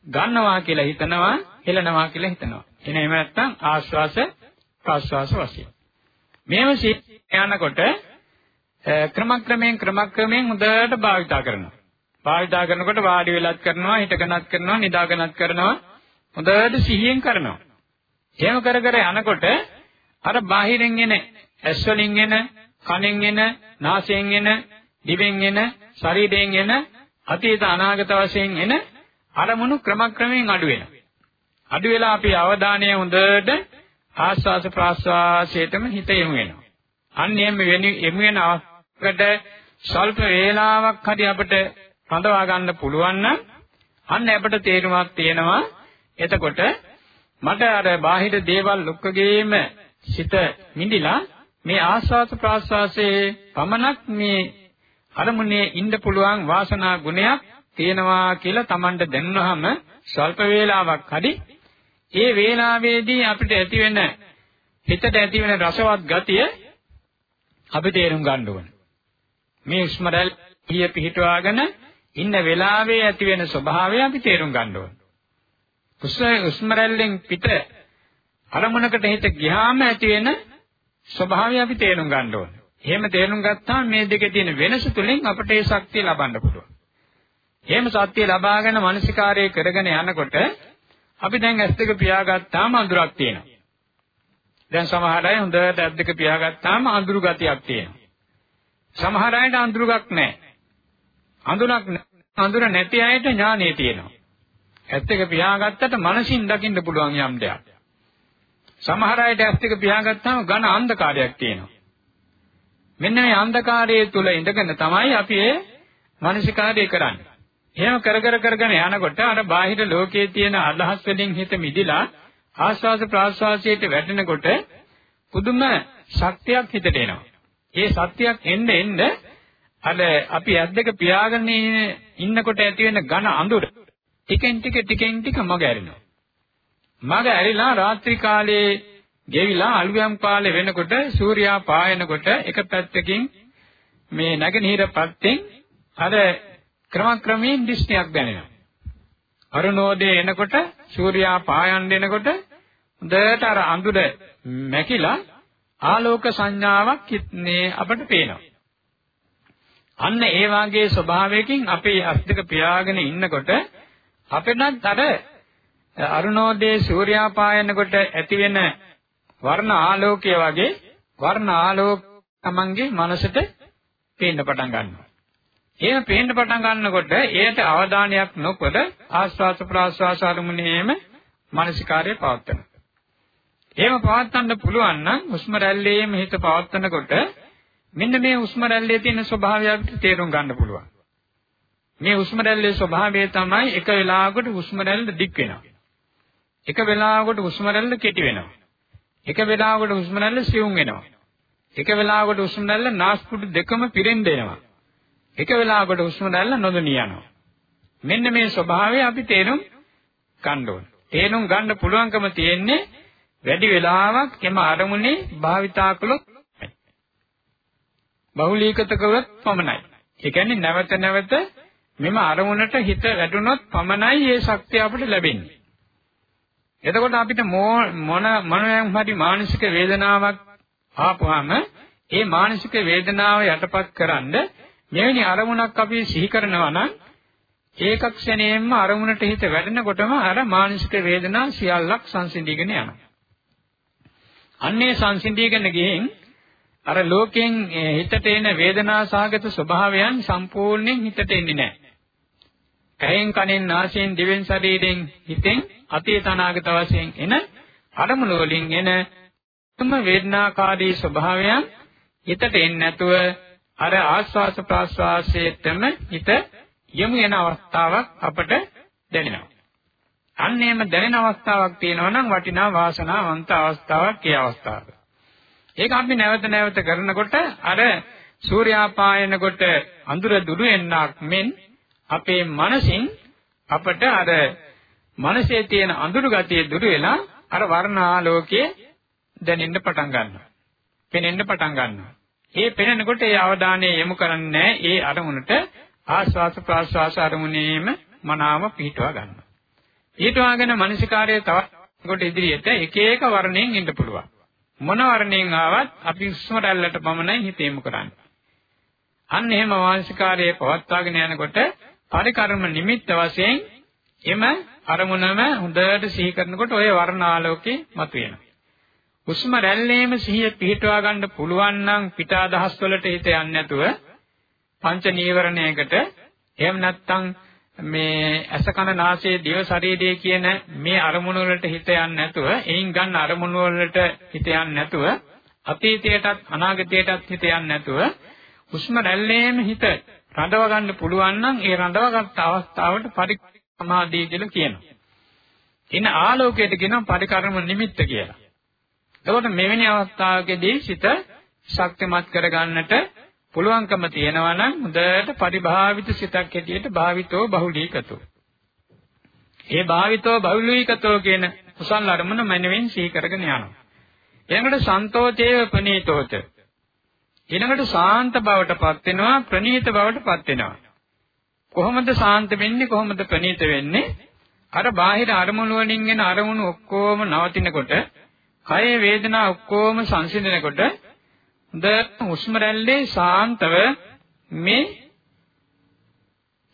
ගන්නවා කියලා හිතනවා හෙලනවා කියලා හිතනවා. එන එහෙම නැත්නම් ආශ්වාස ප්‍රශ්වාස වශයෙන්. මේව යනකොට ක්‍රමක්‍රමයෙන් ක්‍රමක්‍රමයෙන් හොඳට භාවිතා කරනවා. භාවිතා කරනකොට වාඩි වෙලත් කරනවා, හිටගෙනත් කරනවා, නිදාගෙනත් කරනවා. හොඳට සිහියෙන් කරනවා. එහෙම කර කර යනකොට අර බාහිරින් එන ඇස් වලින් එන, කනෙන් එන, නාසයෙන් එන, දිවෙන් එන, ශරීරයෙන් එන අතීත අනාගත වශයෙන් එන අරමුණු ක්‍රමක්‍රමයෙන් අඩු වෙනවා. අඩු වෙලා අපි අවධානය හොඳට ආස්වාස ප්‍රාස්වාසයටම හිත යොමු වෙනවා. අන්න එහෙම වෙනි යොමු වෙන අවස්ථකට ස්වල්ප වේලාවක් හරි අපිට රඳවා ගන්න පුළුවන් නම් අන්න අපිට තේරුමක් තියෙනවා. එතකොට මට අර බාහිර දේවල් ලොක්කගේම සිත මිදිලා මේ ආස්වාද ප්‍රාස්වාසයේ පමණක් මේ අරමුණේ ඉන්න පුළුවන් වාසනා ගුණයක් තියෙනවා කියලා Tamanට දැනුනහම ස්වල්ප වේලාවක් හරි ඒ වේලාවේදී අපිට ඇති වෙන හිතට ඇති වෙන රසවත් ගතිය අපි තේරුම් ගන්න ඕනේ. මේ ස්මරල් කිය පිහිටවාගෙන ඉන්න වෙලාවේ ඇති වෙන ස්වභාවය අපි තේරුම් ගන්න ඕනේ. උස්මරල්ලෙන් පිට අරමුණකට හිත ගියාම ඇති වෙන ස්වභාවය අපි තේරුම් ගන්න ඕනේ. එහෙම තේරුම් ගත්තාම මේ දෙකේ තියෙන වෙනස තුලින් අපට ඒ ශක්තිය ලබන්න පුළුවන්. එහෙම සත්‍ය ලබාගෙන මානසිකාරය කරගෙන යනකොට අපි දැන් ඇස් දෙක පියාගත්තාම අඳුරක් තියෙනවා. දැන් සමහර අය හොඳට ඇස් දෙක පියාගත්තාම අඳුරු ගතියක් තියෙනවා. සමහර අයට අඳුරක් නැහැ. අඳුරක් අඳුර නැති අයට ඥානෙ තියෙනවා. ඇස් දෙක පියාගත්තට මනසින් දකින්න පුළුවන් යම් දෙයක්. සමහර අයට ඇස් දෙක පියාගත්තාම ඝන අන්ධකාරයක් තියෙනවා. මෙන්න මේ අන්ධකාරයේ තුල ඉඳගෙන තමයි අපි මේ මානසිකාරය කරන්නේ. එහෙම කර කර කරගෙන යනකොට අර බාහිර ලෝකයේ තියෙන අදහස් වලින් හිත මිදිලා ආස්වාද ප්‍රාස්වාසයට වැටෙනකොට පුදුම ශක්තියක් හිතට එනවා. ඒ ශක්තියක් එන්න එන්න අර අපි ඇද්දක පියාගෙන ඉන්නකොට ඇති වෙන ඝන අඳුර ටිකෙන් ටික ටිකෙන් ටික මග ඇරෙනවා. මග ඇරිලා රාත්‍රී කාලයේ ගෙවිලා අලුයම් කාලේ වෙනකොට සූර්යා පායනකොට එක පැත්තකින් මේ නැගෙනහිර පැත්තෙන් අර ක්‍රමක්‍රමයෙන් දිස්නයක් දැනෙනවා. අරුණෝදය එනකොට සූර්යා පායන් දෙනකොට හොඳට අර අඳුර මැකිලා ආලෝක සංඥාවක් මේ අපට පේනවා. අන්න ඒ වාගේ ස්වභාවයකින් අපේ අස් දෙක පියාගෙන ඉන්නකොට අපෙන්ත් අර අරුණෝදයේ සූර්යා පායනකොට ඇති වෙන වර්ණ ආලෝකය වගේ වර්ණ ආලෝක තමන්ගේ මනසට පේන්න පටන් ගන්නවා. එහෙම පේන්න පටන් ගන්නකොට ඒට අවධානයක් නොකොට ආස්වාස ප්‍රාස්වාස අරමුණේම මානසිකාර්යය පවත්වනවා. එහෙම පවත්වන්න පුළුවන් නම් හුස්ම රැල්ලේම හිත පවත්වනකොට මෙන්න මේ හුස්ම රැල්ලේ තියෙන ස්වභාවය අපිට තේරුම් ගන්න පුළුවන්. මේ හුස්ම රැල්ලේ ස්වභාවය තමයි එක වෙලාවකට හුස්ම රැල්ල දික් වෙනවා. එක වෙලාවකට හුස්ම රැල්ල කෙටි වෙනවා. එක වෙලාවකට හුස්ම රැල්ල සියුම් වෙනවා. එක වෙලාවකට හුස්ම රැල්ල නාස්පුඩු දෙකම පිරෙන්න දෙනවා. එක වෙලාවකට හුස්ම රැල්ල නොදෙනිය යනවා. මෙන්න මේ ස්වභාවය අපි තේරුම් ගන්න ඕන. තේරුම් ගන්න පුළුවන්කම තියෙන්නේ වැඩි වෙලාවක් එම අරමුණේ භාවිතා කළොත් බහුලීකත කළොත් පමණයි. ඒ කියන්නේ නැවත නැවත මෙම අරමුණට හිත වැටුනොත් පමණයි මේ ශක්තිය අපිට ලැබෙන්නේ. එතකොට අපිට මොන මොනෑම හරි මානසික වේදනාවක් ආපුවාම ඒ මානසික වේදනාව යටපත් කරන්න මෙවැනි අරමුණක් අපි සිහි කරනවා නම් ඒක ක්ෂණයෙන්ම අරමුණට හිත වැඩෙනකොටම අර මානසික වේදනා සියල්ලක් සංසිඳීගෙන යනවා. අන්නේ සංසිඳීගෙන ගිහින් අර ලෝකයෙන් හිතට එන වේදනා සහගත ස්වභාවයන් සම්පූර්ණයෙන් හිතට එන්නේ නැහැ. කයෙන් කනෙන් නාසයෙන් දිවෙන් ශරීරයෙන් හිතෙන් අතීත අනාගත වශයෙන් එන අරමුණු වලින් එන තුම වේදනාකාරී ස්වභාවයන් හිතට එන්නේ නැතුව අර ආස්වාස ප්‍රාස්වාසයේතම හිත යමු යන අවස්ථාවක් අපට දැනෙනවා. අන්න එහෙම දැනෙන අවස්ථාවක් තියෙනවා නම් වටිනා වාසනාවන්ත අවස්ථාවක් ඒ අවස්ථාව. ඒක අපි නැවත නැවත කරනකොට අර සූර්යාපායනකොට අඳුර දුරු වෙන්නක් මෙන් අපේ මනසින් අපට අර මනසේ තියෙන අඳුරු ගතිය දුරු වෙලා අර වර්ණ ආලෝකයේ දැනෙන්න පටන් ගන්නවා. පෙනෙන්න පටන් ගන්නවා. ඒ පෙනෙනකොට ඒ අවධානය යොමු කරන්නේ ඒ අරමුණට ආස්වාස ප්‍රාස්වාස අරමුණේම මනාව පිහිටවා ගන්නවා. ඊටවාගෙන මානසිකාර්යය තවත් කොට ඉදිරියට එක එක වර්ණයෙන් ඉන්න පුළුවන්. මොන වර්ණයෙන් ආවත් අපි හුස්ම රැල්ලට පමණයි හිත යොමු කරන්නේ. අන්න එහෙම මානසිකාර්යය පවත්වාගෙන යනකොට පරිකර්ම නිමිත්ත වශයෙන් එම අරමුණම හොඳට සිහි කරනකොට ওই වර්ණ ආලෝකේ මතුවෙනවා. හුස්ම රැල්ලේම සිහිය පිහිටවා ගන්න පුළුවන් නම් පිට අදහස් වලට හිත යන්නේ නැතුව පංච නීවරණයකට එහෙම නැත්නම් මේ ඇස කන නාසය දිව ශරීරය කියන මේ අරමුණු වලට හිත යන්නේ නැතුව එයින් ගන්න අරමුණු වලට හිත යන්නේ නැතුව අතීතයටත් අනාගතයටත් හිත යන්නේ නැතුව හුස්ම රැල්ලේම හිත රඳව ගන්න පුළුවන් නම් ඒ රඳවගත් අවස්ථාවට පරිසමාධිය කියලා කියනවා. එන ආලෝකයට කියනවා පරිකර්ම නිමිත්ත කියලා. එතකොට මෙවැනි අවස්ථාවකදී සිත ශක්තිමත් කරගන්නට පුළුවන්කම තියෙනවා නම් හොඳට පරිභාවිත සිතක් හැටියට භාවිතෝ බහුලීකතෝ. ඒ භාවිතෝ බහුලීකතෝ කියන කුසල අරමුණ මනමින් සිහි කරගෙන යනවා. ඊළඟට සන්තෝෂේව ප්‍රනීතෝච. ඊළඟට සාන්ත බවටපත් වෙනවා ප්‍රනීත බවටපත් වෙනවා. කොහොමද සාන්ත වෙන්නේ කොහොමද ප්‍රනීත වෙන්නේ? අර බාහිර අරමුණු වලින් එන අරමුණු ඔක්කොම නවතිනකොට, කය වේදනා ඔක්කොම සංසිඳනකොට හොඳ හුස්ම රැල්ලේ සාන්තව මේ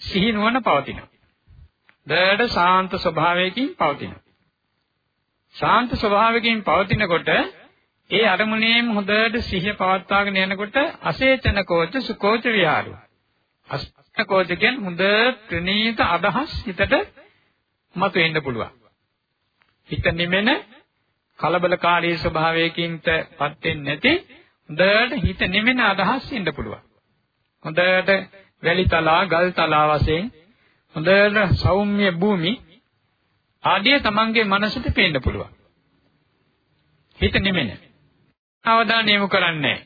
සිහි නුවණ පවතිනවා. දඩ සාන්ත ස්වභාවයකින් පවතිනවා. සාන්ත ස්වභාවයකින් පවතිනකොට ඒ අරමුණේම හොඳට සිහිය පවත්වාගෙන යනකොට අසේචන කෝච සුකෝච විහාරය. අසේචන කෝච කියන්නේ හොඳ ප්‍රණීත අදහස් හිතට මතුවෙන්න පුළුවන්. හිත නිමෙන කලබලකාරී ස්වභාවයකින්පත් වෙන්නේ නැති හොඳට හිත නිමෙන අදහස් ඉන්න පුළුවන්. හොඳට වැලි තලා, ගල් තලා වශයෙන් හොඳට සෞම්‍ය භූමි ආදී තමන්ගේ මනසට පේන්න පුළුවන්. හිත නිමෙන. අවධානය යොමු කරන්නේ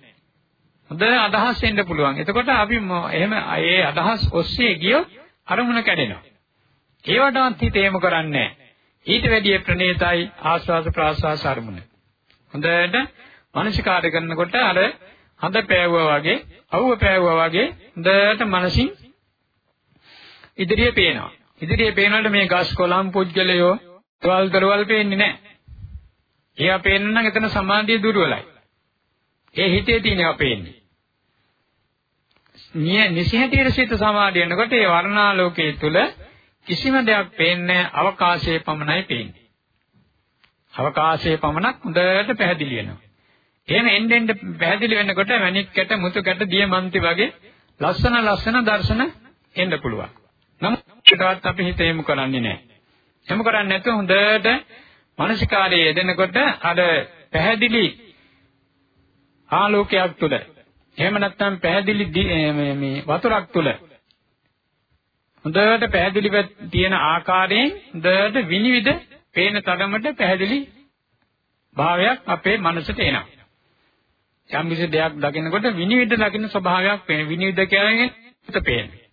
හොඳ අදහස් එන්න පුළුවන්. එතකොට අපි එහෙම ඒ අදහස් ඔස්සේ ගියොත් අරමුණ කැඩෙනවා. ඒවටවත් හිත යොමු කරන්නේ ඊට වැඩිය ප්‍රණීතයි ආස්වාද ප්‍රාස්වාස අරමුණ. හොඳට මානසිකාර්ය කරනකොට අර හඳ පෑවුවා වගේ, අවුව පෑවුවා වගේ හොඳට මනසින් ඉදිරිය පේනවා. ඉදිරියේ පේනකොට මේ ගස් කොළන් පුජ්‍යලයෝ තවල් දරවල් පේන්නේ නැහැ. ඒවා පේන්න නම් එතන සමාධිය දුර්වලයි. ඒ හිතේ තියෙනවා පේන්නේ. නිය නිසිහැටියට සිත සමාධිය වෙනකොට ඒ වර්ණාලෝකයේ තුල කිසිම දෙයක් පේන්නේ අවකාශයේ පමණයි පේන්නේ. අවකාශයේ පමණක් හොඳට පැහැදිලි වෙනවා. එහෙම එන්න එන්න පැහැදිලි වෙනකොට මණික් කැට මුතු කැට දියමන්ති වගේ ලස්සන ලස්සන දර්ශන එන්න පුළුවන්. නමුත් ඒකවත් අපි හිත යොමු කරන්නේ නැහැ. යොමු කරන්නේ නැතුව හොඳට මානසිකාරයේ යෙදෙනකොට අර පැහැදිලි ආලෝකයක් තුල එහෙම නැත්නම් පැහැදිලි මේ වතුරක් තුල හොඳට පැහැදිලිව තියෙන ආකාරයෙන් හොඳට විනිවිද පේන තරමට පැහැදිලි භාවයක් අපේ මනසට එනවා. යම් කිසි දෙයක් දකිනකොට විනිවිද දකින්න ස්වභාවයක් පේන. විනිවිද කියන්නේ හිත පේන්නේ.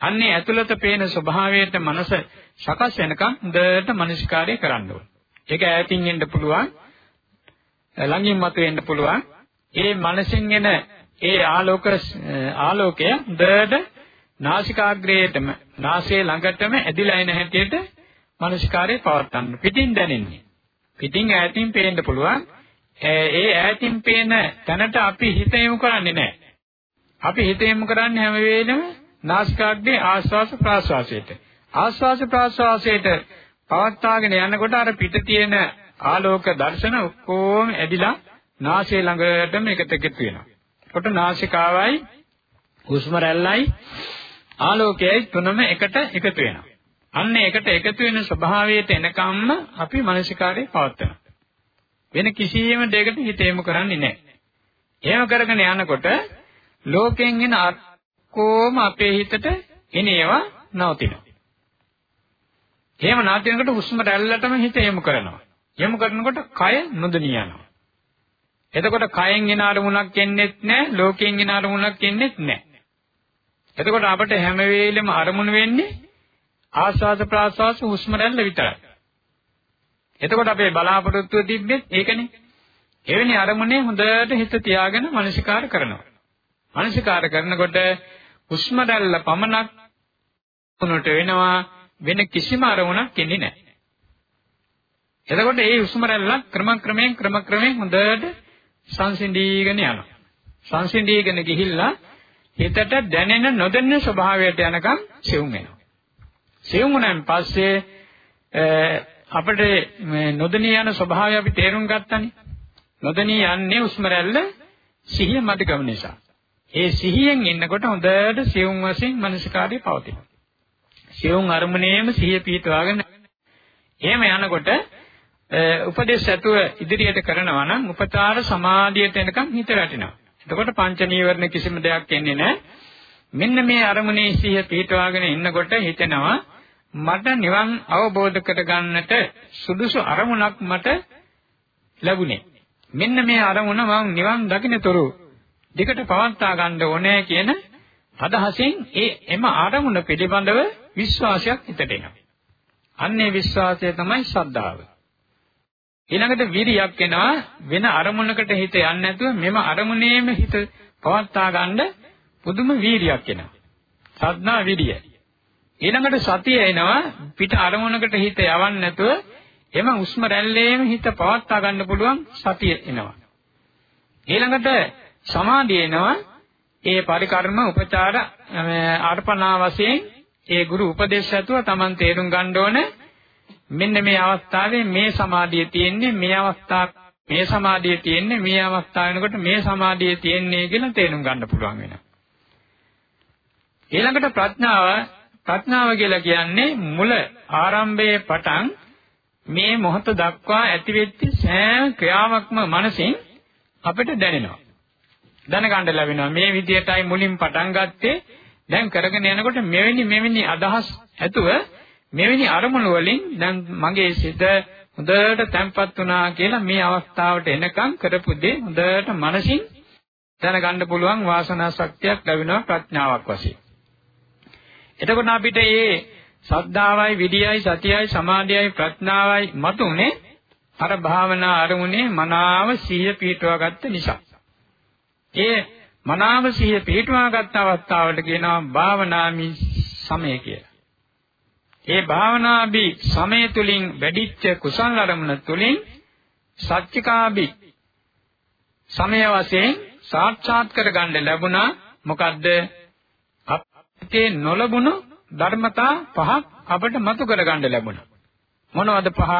අන්නේ ඇතුළත පේන ස්වභාවයට මනස සකස් වෙනකම් හොඳට මනසිකාරය කරන්න ඕනේ. ඒක ඈතින් එන්න පුළුවන්. ළඟින් මත වෙන්න පුළුවන්. ඒ මනසින් එන ඒ ආලෝක ආලෝකය හොඳට නාසිකාග්‍රේටම නාසයේ ළඟටම ඇදිලා එන හැටියට මනසිකාරය පවත්වන්න. පිටින් දැනෙන්නේ. පිටින් ඈතින් පේන්න පුළුවන්. ඒ ඈතින් පේන තැනට අපි හිත යොමු කරන්නේ නැහැ. අපි හිත යොමු කරන්නේ හැම වෙලේම නාසිකාග්‍රේ ආස්වාස ප්‍රාස්වාසයට. ආස්වාස ප්‍රාස්වාසයට පවත්වාගෙන යනකොට අර පිට තියෙන ආලෝක දර්ශන ඔක්කොම ඇදිලා නාසය ළඟටම එකට එකතු වෙනවා. කොට නාසිකාවයි හුස්ම රැල්ලයි ආලෝකයයි තුනම එකට එකතු වෙනවා. අන්න එකට එකතු වෙන ස්වභාවයට එනකම්ම අපි මානසිකාරේ පවත්වනවා. වෙන කිසියම් දෙයකට හිත යොමු කරන්නේ නැහැ. එහෙම කරගෙන යනකොට ලෝකයෙන් එන කොහොම අපේ හිතට එන ඒවා නවතිනවා. එහෙම නවතිනකොට හුස්ම රැල්ලටම හිත යොමු කරනවා. යොමු කරනකොට කය නොදණිය යනවා. එතකොට කයෙන් එන අරමුණක් එන්නේත් නැහැ, ලෝකයෙන් එන අරමුණක් එන්නේත් නැහැ. එතකොට අපිට හැම වෙලෙම අරමුණ වෙන්නේ ආස්වාද ප්‍රාස්වාස හුස්ම රැල්ල විතරයි. එතකොට අපේ බලාපොරොත්තුව තිබ්බෙත් ඒකනේ. එවැනි අරමුණේ හොඳට හිත තියාගෙන මනසිකාර කරනවා. මනසිකාර කරනකොට හුස්ම රැල්ල පමණක් උනට වෙනවා වෙන කිසිම අරමුණක් එන්නේ නැහැ. එතකොට මේ හුස්ම රැල්ල ක්‍රමක්‍රමයෙන් ක්‍රමක්‍රමයෙන් හොඳට සංසිඳීගෙන යනවා. සංසිඳීගෙන ගිහිල්ලා හිතට දැනෙන නොදැනෙන ස්වභාවයට යනකම් සිවුම් වෙනවා. සිවුම් වුණාන් පස්සේ අපිට මේ නොදෙනී යන ස්වභාවය අපි තේරුම් ගත්තනේ. නොදෙනී යන්නේ හුස්ම රැල්ල සිහිය මතකම නිසා. ඒ සිහියෙන් ඉන්නකොට හොඳට සිවුම් වශයෙන් මනසිකාරය පවතිනවා. සිවුම් අරමුණේම සිහිය පිහිටවාගෙන එහෙම යනකොට උපදේශ ඇතුව ඉදිරියට කරනවා නම් උපචාර සමාධියට එනකම් හිත වැටෙනවා. එතකොට පංච නීවරණ කිසිම දෙයක් එන්නේ නැහැ. මෙන්න මේ අරමුණේ සිහිය පිහිටවාගෙන ඉන්නකොට හිතෙනවා මට නිවන් අවබෝධ කරගන්නට සුදුසු අරමුණක් මට ලැබුණේ. මෙන්න මේ අරමුණ මම නිවන් දකින්නතොරු දෙකට පවත්වා ගන්න ඕනේ කියන අදහසින් ඒ එම ආරමුණ පිළිබඳව විශ්වාසයක් හිතට එනවා. අන්නේ විශ්වාසය තමයි ශ්‍රද්ධාව. ඊළඟට විරියක් එනවා වෙන අරමුණකට හිත යන්නේ නැතුව මෙම අරමුණේම හිත පවත්වා ගන්න පුදුම වීරියක් එනවා. සද්ධා විරිය. ඊළඟට සතිය එනවා පිට අරමුණකට හිත යවන්නේ නැතුව එම උස්ම රැල්ලේම හිත පවත්වා ගන්න පුළුවන් සතිය එනවා. ඊළඟට සමාධිය එනවා ඒ පරිකර්ම උපචාර අර්පණා වශයෙන් ඒ ගුරු උපදේශ ඇතුව Taman තේරුම් ගන්න ඕන මෙන්න මේ අවස්ථාවේ මේ සමාධිය තියෙන්නේ මේ අවස්ථාව මේ සමාධිය තියෙන්නේ මේ අවස්ථාව වෙනකොට මේ සමාධිය තියෙන්නේ කියලා තේරුම් ගන්න පුළුවන් වෙනවා. ඊළඟට ප්‍රඥාව ප්‍රඥාව කියලා කියන්නේ මුල ආරම්භයේ පටන් මේ මොහොත දක්වා ඇතිවෙච්ච සෑම ක්‍රියාවක්ම මනසින් අපිට දැනෙනවා. දැනගන්න ලැබෙනවා මේ විදියටයි මුලින් පටන් ගත්තේ දැන් කරගෙන යනකොට මෙවැනි මෙවැනි අදහස් ඇතුව මෙවැනි අරමුණු වලින් දැන් මගේ සිත හොඳට තැම්පත් වුණා කියලා මේ අවස්ථාවට එනකම් කරපු දේ හොඳට මනසින් දැනගන්න පුළුවන් වාසනා ශක්තියක් ලැබෙනවා ප්‍රඥාවක් වශයෙන්. එතකොට අපිට මේ සද්ධාවයි විදියයි සතියයි සමාධියයි ප්‍රඥාවයි මතුනේ අර භාවනා අරමුණේ මනාව සිහිය පිටවා ගත්ත නිසා. ඒ මනාව සිහිය පිටවාගත් අවස්ථාවට කියනවා භාවනාමි සමය කියලා. ඒ භාවනාභි සමය තුලින් වැඩිච්ච කුසල අරමුණ තුලින් සත්‍චිකාභි සමය වශයෙන් සාක්ෂාත් කරගන්න ලැබුණා මොකද්ද අපේ නොලබුණු ධර්මතා පහක් අපිට මතු කරගන්න ලැබුණා මොනවද පහ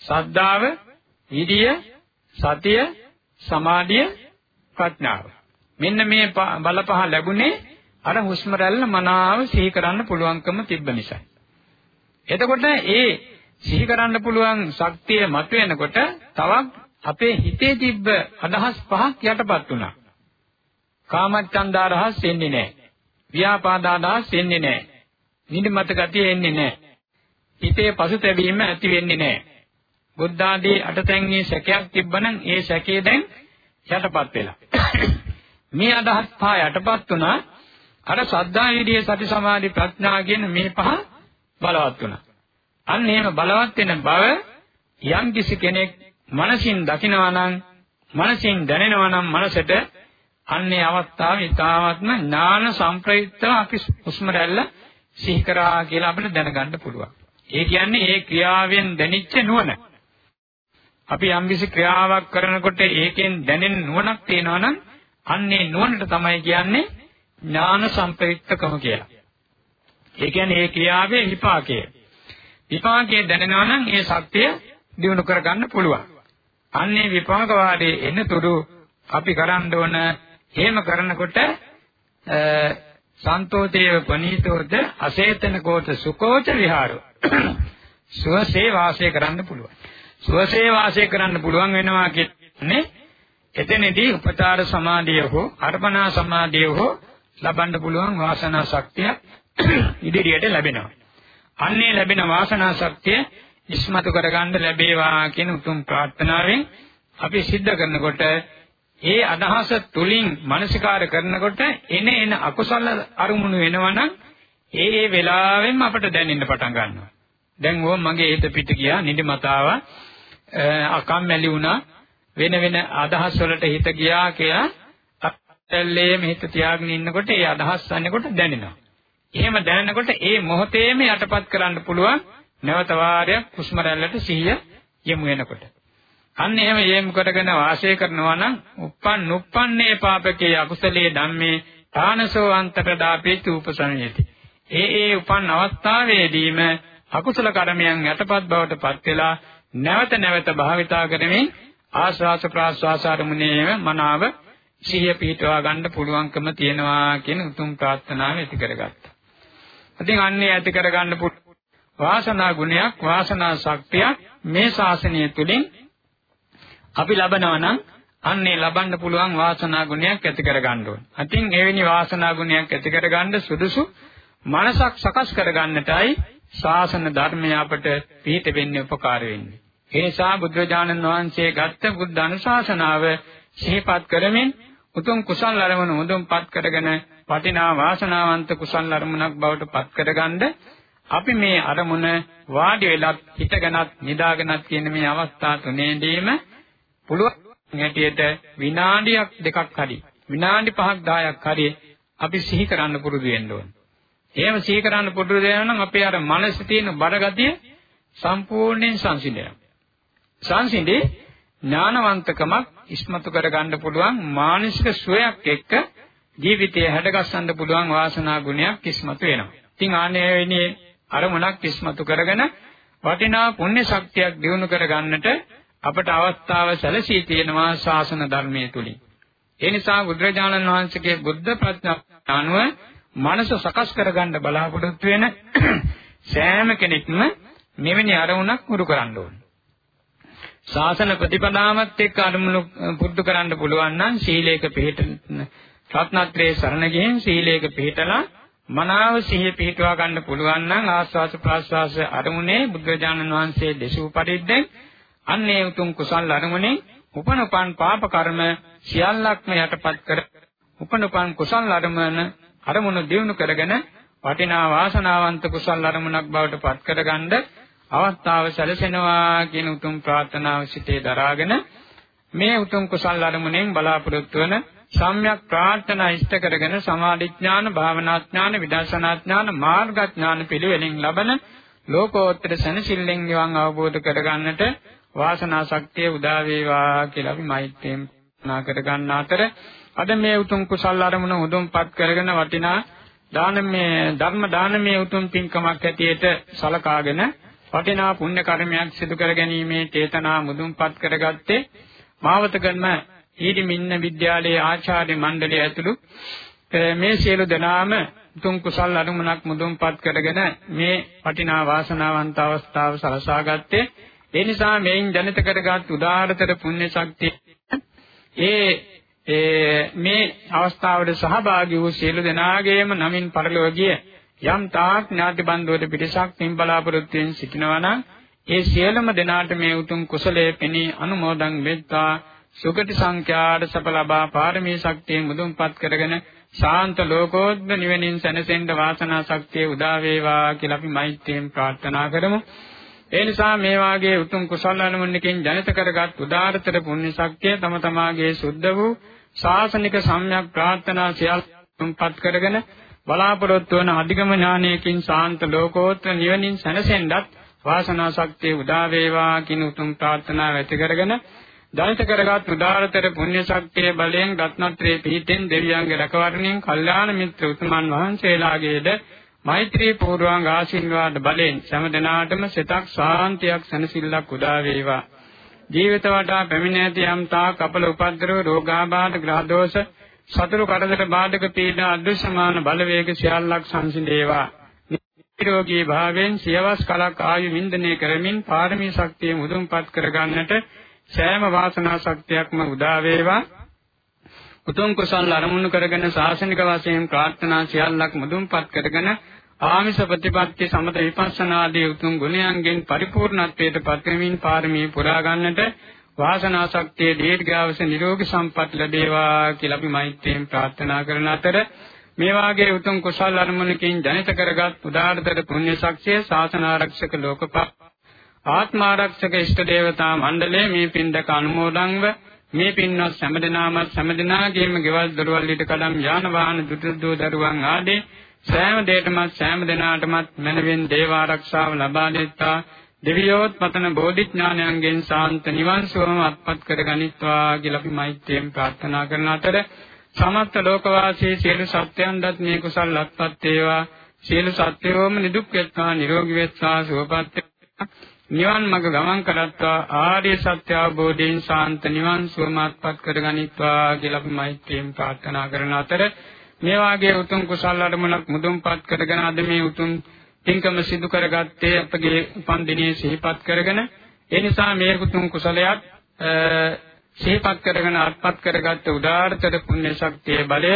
සද්ධාව විරිය සතිය සමාධිය ප්‍රඥාව මෙන්න මේ බල පහ ලැබුණේ අර හුස්ම රැල්ල මනාව සිහි කරන්න පුළුවන්කම තිබ්බ නිසා. එතකොට ඒ සිහි කරන්න පුළුවන් ශක්තිය මතුවෙනකොට තවත් අපේ හිතේ තිබ්බ අදහස් පහක් යටපත් වුණා. කාමච්ඡන්දාරහස් එන්නේ නැහැ. ව්‍යාපාදාදහස් එන්නේ නැහැ. නිදිමත ගතිය එන්නේ නැහැ. හිතේ පසුතැවීම ඇති වෙන්නේ නැහැ. බුද්ධ ආදී අටතැන්ගේ සැකයක් තිබ්බනම් ඒ සැකේ දැන් යටපත් වෙලා. මේ අදහස් පහ යටපත් වුණා. අර සද්ධා විදියේ සති සමාධි ප්‍රඥා කියන මේ පහ බලවත් වුණා. අන්න එහෙම බලවත් වෙන බව යම් කිසි කෙනෙක් මනසින් දකිනවා නම් මනසින් දැනෙනවා නම් මනසට අන්නේ අවස්ථාව ඊ타වත්ම ඥාන සංප්‍රයුක්තව අපි හුස්ම රැල්ල සිහි කරා කියලා අපිට දැනගන්න පුළුවන්. ඒ කියන්නේ ඒ ක්‍රියාවෙන් දැනිච්ච නුවණ. අපි යම්කිසි ක්‍රියාවක් කරනකොට ඒකෙන් දැනෙන නුවණක් තියෙනවා නම් අන්නේ නුවණට තමයි කියන්නේ ඥාන සංප්‍රයුක්තකම කියලා. ඒ කියන්නේ ඒ ක්‍රියාවේ විපාකය. විපාකයේ දැනෙනවා නම් ඒ සත්‍ය දිනු කරගන්න පුළුවන්. අන්නේ විපාක වාදයේ එනතුරු අපි කරන්න ඕන එහෙම කරනකොට සන්තෝතේව පනීතෝද අසේතන කෝත සුකෝච විහාරෝ සුවසේ වාසය කරන්න පුළුවන්. සුවසේ වාසය කරන්න පුළුවන් වෙනවා කියන්නේ එතනදී උපචාර සමාධිය හෝ අර්පණා සමාධිය හෝ ලබන්න පුළුවන් වාසනා ශක්තිය ඉදිරියට ලැබෙනවා. අන්නේ ලැබෙන වාසනා ශක්තිය ඉස්මතු කරගන්න ලැබේවා කියන උතුම් ප්‍රාර්ථනාවෙන් අපි සිද්ධ කරනකොට ඒ අදහස තුලින් මානසිකාර කරනකොට එන එන අකුසල අරුමුණු වෙනවනම් ඒ ඒ වෙලාවෙම අපට දැනෙන්න පටන් ගන්නවා. දැන් ඕ මගේ හිත පිට ගියා නිදිමතාව අකම්මැලි වුණා වෙන වෙන අදහස් වලට හිත ගියා කියලා අත්ැල්ලේම හිත තියාගෙන ඉන්නකොට ඒ අදහස් ගන්නකොට දැනෙනවා. එහෙම දැනෙනකොට ඒ මොහොතේම යටපත් කරන්න පුළුවන් නැවත වාරයක් හුස්ම රැල්ලට සිහිය යොමු වෙනකොට. අන්න එහෙම යොමු කරගෙන වාසය කරනවා නම් uppන් nuppන්නේ පාපකේ අකුසලයේ ධම්මේ තානසෝ අන්තර දාපේති උපසමයති. ඒ ඒ උපන් අවස්ථාවේදීම අකුසල කර්මයන් යටපත් බවට පත් වෙලා නැවත නැවත භාවිතා කරමින් ආශ්වාස ප්‍රාශ්වාස අරමුණේම මනාව සිහිය පිහිටවා ගන්න පුළුවන්කම තියෙනවා කියන උතුම් ප්‍රාර්ථනාව ඇති කරගත්තා. ඉතින් අන්නේ ඇති කරගන්න වාසනා ගුණයක් වාසනා ශක්තියක් මේ ශාසනය තුලින් අපි ලබනවා නම් අන්නේ ලබන්න පුළුවන් වාසනා ගුණයක් ඇති කරගන්න ඕන. අතින් එවැනි වාසනා ගුණයක් ඇති කරගන්න සුදුසු මනසක් සකස් කරගන්නටයි ශාසන ධර්මය අපට පිහිට වෙන්නේ උපකාර වෙන්නේ. ඒ නිසා බුදුරජාණන් වහන්සේ ගත්ත බුද්ධ අනුශාසනාව සිහිපත් කරමින් උතුම් කුසල් අරමුණු උදුම්පත් කරගෙන වටිනා වාසනාවන්ත කුසල් අරමුණක් බවට පත් කරගන්න අපි මේ අරමුණ වාඩි වෙලත් හිටගෙනත් නිදාගෙනත් කියන මේ අවස්ථා තුනේදීම පුළුවන් හැටියට විනාඩියක් දෙකක් හරි විනාඩි 5ක් 10ක් හරි අපි සිහි කරන්න පුරුදු වෙන්න ඕන. එහෙම සිහි කරන්න පුරුදු වෙනවා නම් අපේ අර මනසේ තියෙන බරගතිය සම්පූර්ණයෙන් සංසිඳෙනවා. සංසිඳේ ඥානවන්තකමක් ඉස්මතු කරගන්න පුළුවන් මානසික සුවයක් එක්ක ජීවිතය හැඩගස්සන්න පුළුවන් වාසනා ගුණයක් ඉස්මතු වෙනවා. ඉතින් ආන්නේ වෙන්නේ අරමුණක් ඉස්මතු කරගෙන වටිනා පුණ්‍ය ශක්තියක් දිනු කරගන්නට අපට අවස්ථාව සැලසී තියෙනවා ශාසන ධර්මයේ තුලින්. ඒ නිසා බුදුරජාණන් වහන්සේගේ බුද්ධ ප්‍රඥානුව මනස සකස් කරගන්න බලාපොරොත්තු වෙන සෑම කෙනෙක්ම මෙවැනි අරමුණක් උරු කරන්න ඕනේ. ශාසන ප්‍රතිපදාවත් එක්ක අරමුණු පුරුදු කරන්න පුළුවන් නම් සීලයක පිළිපෙට රත්නත්‍රයේ සරණ ගිහින් සීලයක පිළිපෙටලා මනාව සිහිය පිහිටවා ගන්න පුළුවන් නම් ආස්වාස ප්‍රාස්වාස අරමුණේ බුදුරජාණන් වහන්සේ දෙසූ පරිද්දෙන් අන්නේ උතුම් කුසල් අරමුණේ උපනපන් පාප කර්ම සියල්ලක්ම යටපත් කර උපනපන් කුසල් අරමුණ අරමුණ දියුණු කරගෙන වටිනා වාසනාවන්ත කුසල් අරමුණක් බවට පත් කරගන්න අවස්ථාව සැලසෙනවා කියන උතුම් ප්‍රාර්ථනාව සිටේ දරාගෙන මේ උතුම් කුසල් අරමුණෙන් බලාපොරොත්තු වන සම්‍යක් ප්‍රාර්ථනා ඉෂ්ට කරගෙන සමාධි ඥාන, භාවනා ඥාන, විදර්ශනා ඥාන, මාර්ග ඥාන පිළිවෙලින් ලබන ලෝකෝත්තර සනසිල්ලෙන් නිවන් අවබෝධ කරගන්නට වාසනා ශක්තිය උදා වේවා කියලා අපි මෛත්‍රියෙන් ප්‍රාර්ථනා කරගන්න අතර අද මේ උතුම් කුසල් අරමුණ උදුම්පත් කරගෙන වටිනා දානමය ධර්ම දානමය උතුම් පින්කමක් ඇටියට සලකාගෙන වටිනා පුණ්‍ය කර්මයක් සිදු කර ගැනීමේ චේතනා මුදුන්පත් කරගත්තේ මාවතගම ඊඩිමින්න විද්‍යාලයේ ආචාර්ය මණ්ඩලය ඇතුළු මේ සියලු දෙනාම උතුම් කුසල් අනුමනක් මුදුන්පත් කරගෙන මේ වටිනා වාසනාවන්ත අවස්ථාව සලසා ගත්තේ ඒ නිසා මේන් ජනිත කරගත් උදාාරතර පුණ්‍ය ශක්තිය ඒ ඒ මේ අවස්ථාවට සහභාගී වූ සියලු දෙනාගේම නමින් පරලෝකීය යම් තාක් ඥාති බන්ධුවට පිටසක් තින් බලාපොරොත්තු වෙන සිටිනවා නම් ඒ සියලුම දෙනාට මේ උතුම් කුසලයේ පෙනී අනුමෝදන් වෙත්වා සුගති සංඛ්‍යාත සප ලබා පාරමී ශක්තිය මුදුන්පත් කරගෙන ශාන්ත ලෝකෝද්ද නිවෙනින් සැනසෙන්න වාසනා ශක්තිය උදා වේවා කියලා අපි මෛත්‍රියෙන් ප්‍රාර්ථනා කරමු. ඒ නිසා මේ වාගේ උතුම් කුසල අනුමුණකින් ජනිත කරගත් උදාාරතර පුණ්‍ය ශක්තිය තම තමාගේ සුද්ධ වූ ශාසනික සම්‍යක් ප්‍රාර්ථනා සියල්ලුම්පත් කරගෙන බලාපොරොත්තු වන අධිගම ඥානයකින් ශාන්ත ලෝකෝත්තර නිවනින් සැනසෙන්නත් වාසනා ශක්තිය උදා වේවා කියන උතුම් ප්‍රාර්ථනාව ඇති කරගෙන දනිත කරගත් උදාාරතර පුණ්‍ය ශක්තිය බලයෙන් රත්නත්‍රයේ පිහිටෙන් දෙවියන්ගේ රැකවරණයෙන් කල්යාණ මිත්‍ර උතුමන් වහන්සේලාගේද මෛත්‍රී පූර්වාංග ආශිර්වාද බලයෙන් සෑම දිනාටම සිතක් ශාන්තියක් සනසිල්ලක් උදා වේවා. ජීවිත වටා පැමිණ ඇති යම් තා කපල උපද්දරව රෝගාබාධ ග්‍රහ දෝෂ සතුරු කරදර බාධක පීඩා අදෘශ්‍යමාන බලවේග සියල්ලක් සංසිඳේවා. නිරෝගී භාවයෙන් සියවස් කලක් ආයු වින්දනය කරමින් පාරමී ශක්තිය මුදුන්පත් කරගන්නට සෑම වාසනා ශක්තියක්ම උදා වේවා. උතුම් කුසල් අරමුණු කරගෙන ශාසනික වශයෙන් ප්‍රාර්ථනා සියල්ලක් මුදුන්පත් කරගෙන ආමිෂ ප්‍රතිපත්ති සමත විපස්සනා ආදී උතුම් ගුණයන්ගෙන් පරිපූර්ණත්වයට පත්වමින් පාරමී පුරා ගන්නට වාසනා ශක්තිය දීර්ඝායුෂ නිරෝගී සම්පත් ලැබේවා කියලා අපි මෛත්‍රියෙන් ප්‍රාර්ථනා කරන අතර මේ වාගේ උතුම් කුසල් අරමුණකින් ජනිත කරගත් උදාාරතර පුණ්‍ය ශක්තිය ශාසන ආරක්ෂක ලෝකපා ආත්මාරක්ෂක ඉෂ්ට දේවතා මණ්ඩලය මේ පින්දක අනුමෝදන්ව මේ පින්වත් සම්මදනාම සම්මදනාගේම ගෙවල් දොරවල් ඊට කඩම් යාන වාහන දුටුදෝ දරුවන් ආදී සෑම දෙයකම සෑම දිනාටමත් මනවෙන් දේව ආරක්ෂාව ලබා දෙත්තා. දෙවියෝත් පතන බෝධිඥානයන්ගෙන් සාන්ත නිවන් සුවම අත්පත් කරගනිත්වා කියලා අපි මෛත්‍රියෙන් ප්‍රාර්ථනා කරන අතර සමස්ත ලෝකවාසී සියලු සත්‍යයන්වත් මේ කුසල් අත්පත් වේවා. සියලු සත්‍යෝම නිදුක් වෙත්වා නිරෝගී වෙත්වා සුවපත් වෙත්වා. නිවන් මඟ ගමන් කරත්වා. ආර්ය සත්‍ය අවබෝධයෙන් ශාන්ත නිවන් සුවමාත්පත් කරගනිත්වා කියලා අපි මෛත්‍රියෙන් ප්‍රාර්ථනා කරන අතර මේ වාගේ උතුම් කුසල් අරමුණක් මුදුන්පත් කරගෙන අද මේ උතුම් පින්කම සිදු කරගත්තේ අපගේ උපන් දිනේ සිහිපත් කරගෙන ඒ නිසා මේ උතුම් කුසලයක් සිහිපත් කරගෙන අත්පත් කරගත්ත උදාාරතර පුණ්‍ය ශක්තිය බලය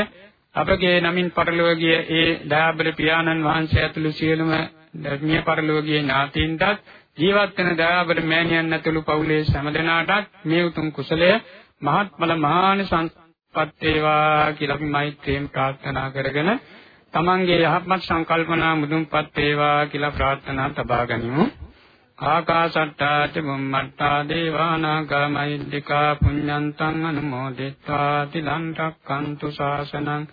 අපගේ නමින් පරලෝකීය ඒ දයාබල පියාණන් වහන්සේ ඇතුළු සියලුම ධර්මීය පරලෝකීය ඥාතීන්ටත් ජීවත් වෙන දයාබර මෑණියන් ඇතුළු පවුලේ සෑම මේ උතුම් කුසලය මහත්මල මහාන පත් වේවා කියලා අපි මෛත්‍රියෙන් ප්‍රාර්ථනා කරගෙන තමන්ගේ යහපත් සංකල්පනා මුදුන්පත් වේවා කියලා ප්‍රාර්ථනා තබා ගනිමු. ආකාශට්ටා චුම්මට්ටා දේවානාගා මහිද්దికා පුඤ්ඤන්තං අනුමෝදිත්වා තිලං රක්칸තු ශාසනං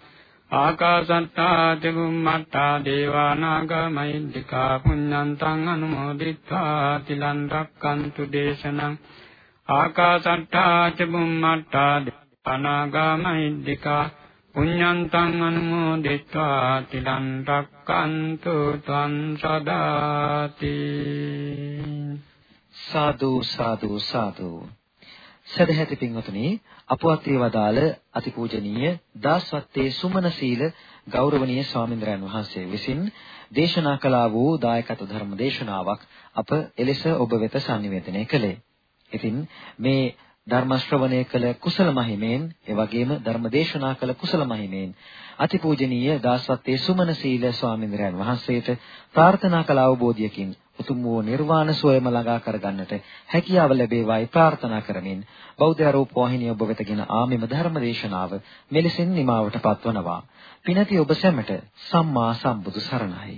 ආකාශට්ටා චුම්මට්ටා දේවානාගා මහිද්దికා පුඤ්ඤන්තං අනුමෝදිත්වා තිලං රක්칸තු දේශනං ආකාශට්ටා චුම්මට්ටා අනාගාමයි දිකා පුඤ්ඤන්තං අනුමෝදිत्वा තිලං රක්칸තු ත්වං සදාති සාදු සාදු සාදු සදහැති පින්වතුනි අපවත් වේවදාල අතිපූජනීය දාස්වත්තේ සුමන සීල ගෞරවනීය ස්වාමින්ද්‍රයන් වහන්සේ විසින් දේශනා කළා වූ දායකත ධර්ම දේශනාවක් අප එලෙස ඔබ වෙත sannivedanaya කළේ. ඉතින් මේ ධර්ම ශ්‍රවණය කළ කුසල මහිමෙන් එවැගේම ධර්ම දේශනා කළ කුසල මහිමෙන් අතිපූජනීය දාස්වත්තේ සුමන සීල ස්වාමින්ද්‍රයන් වහන්සේට ප්‍රාර්ථනා කළ අවබෝධයකින් උතුම් වූ නිර්වාණ සෝයම ළඟා කරගන්නට හැකියාව ලැබේවායි ප්‍රාර්ථනා කරමින් බෞද්ධ ආරෝප වාහිනිය ඔබ වෙතගෙන ආමෙම ධර්ම දේශනාව මෙලෙසින් නිමාවට පත්වනවා. පිනති ඔබ සැමට සම්මා සම්බුදු සරණයි.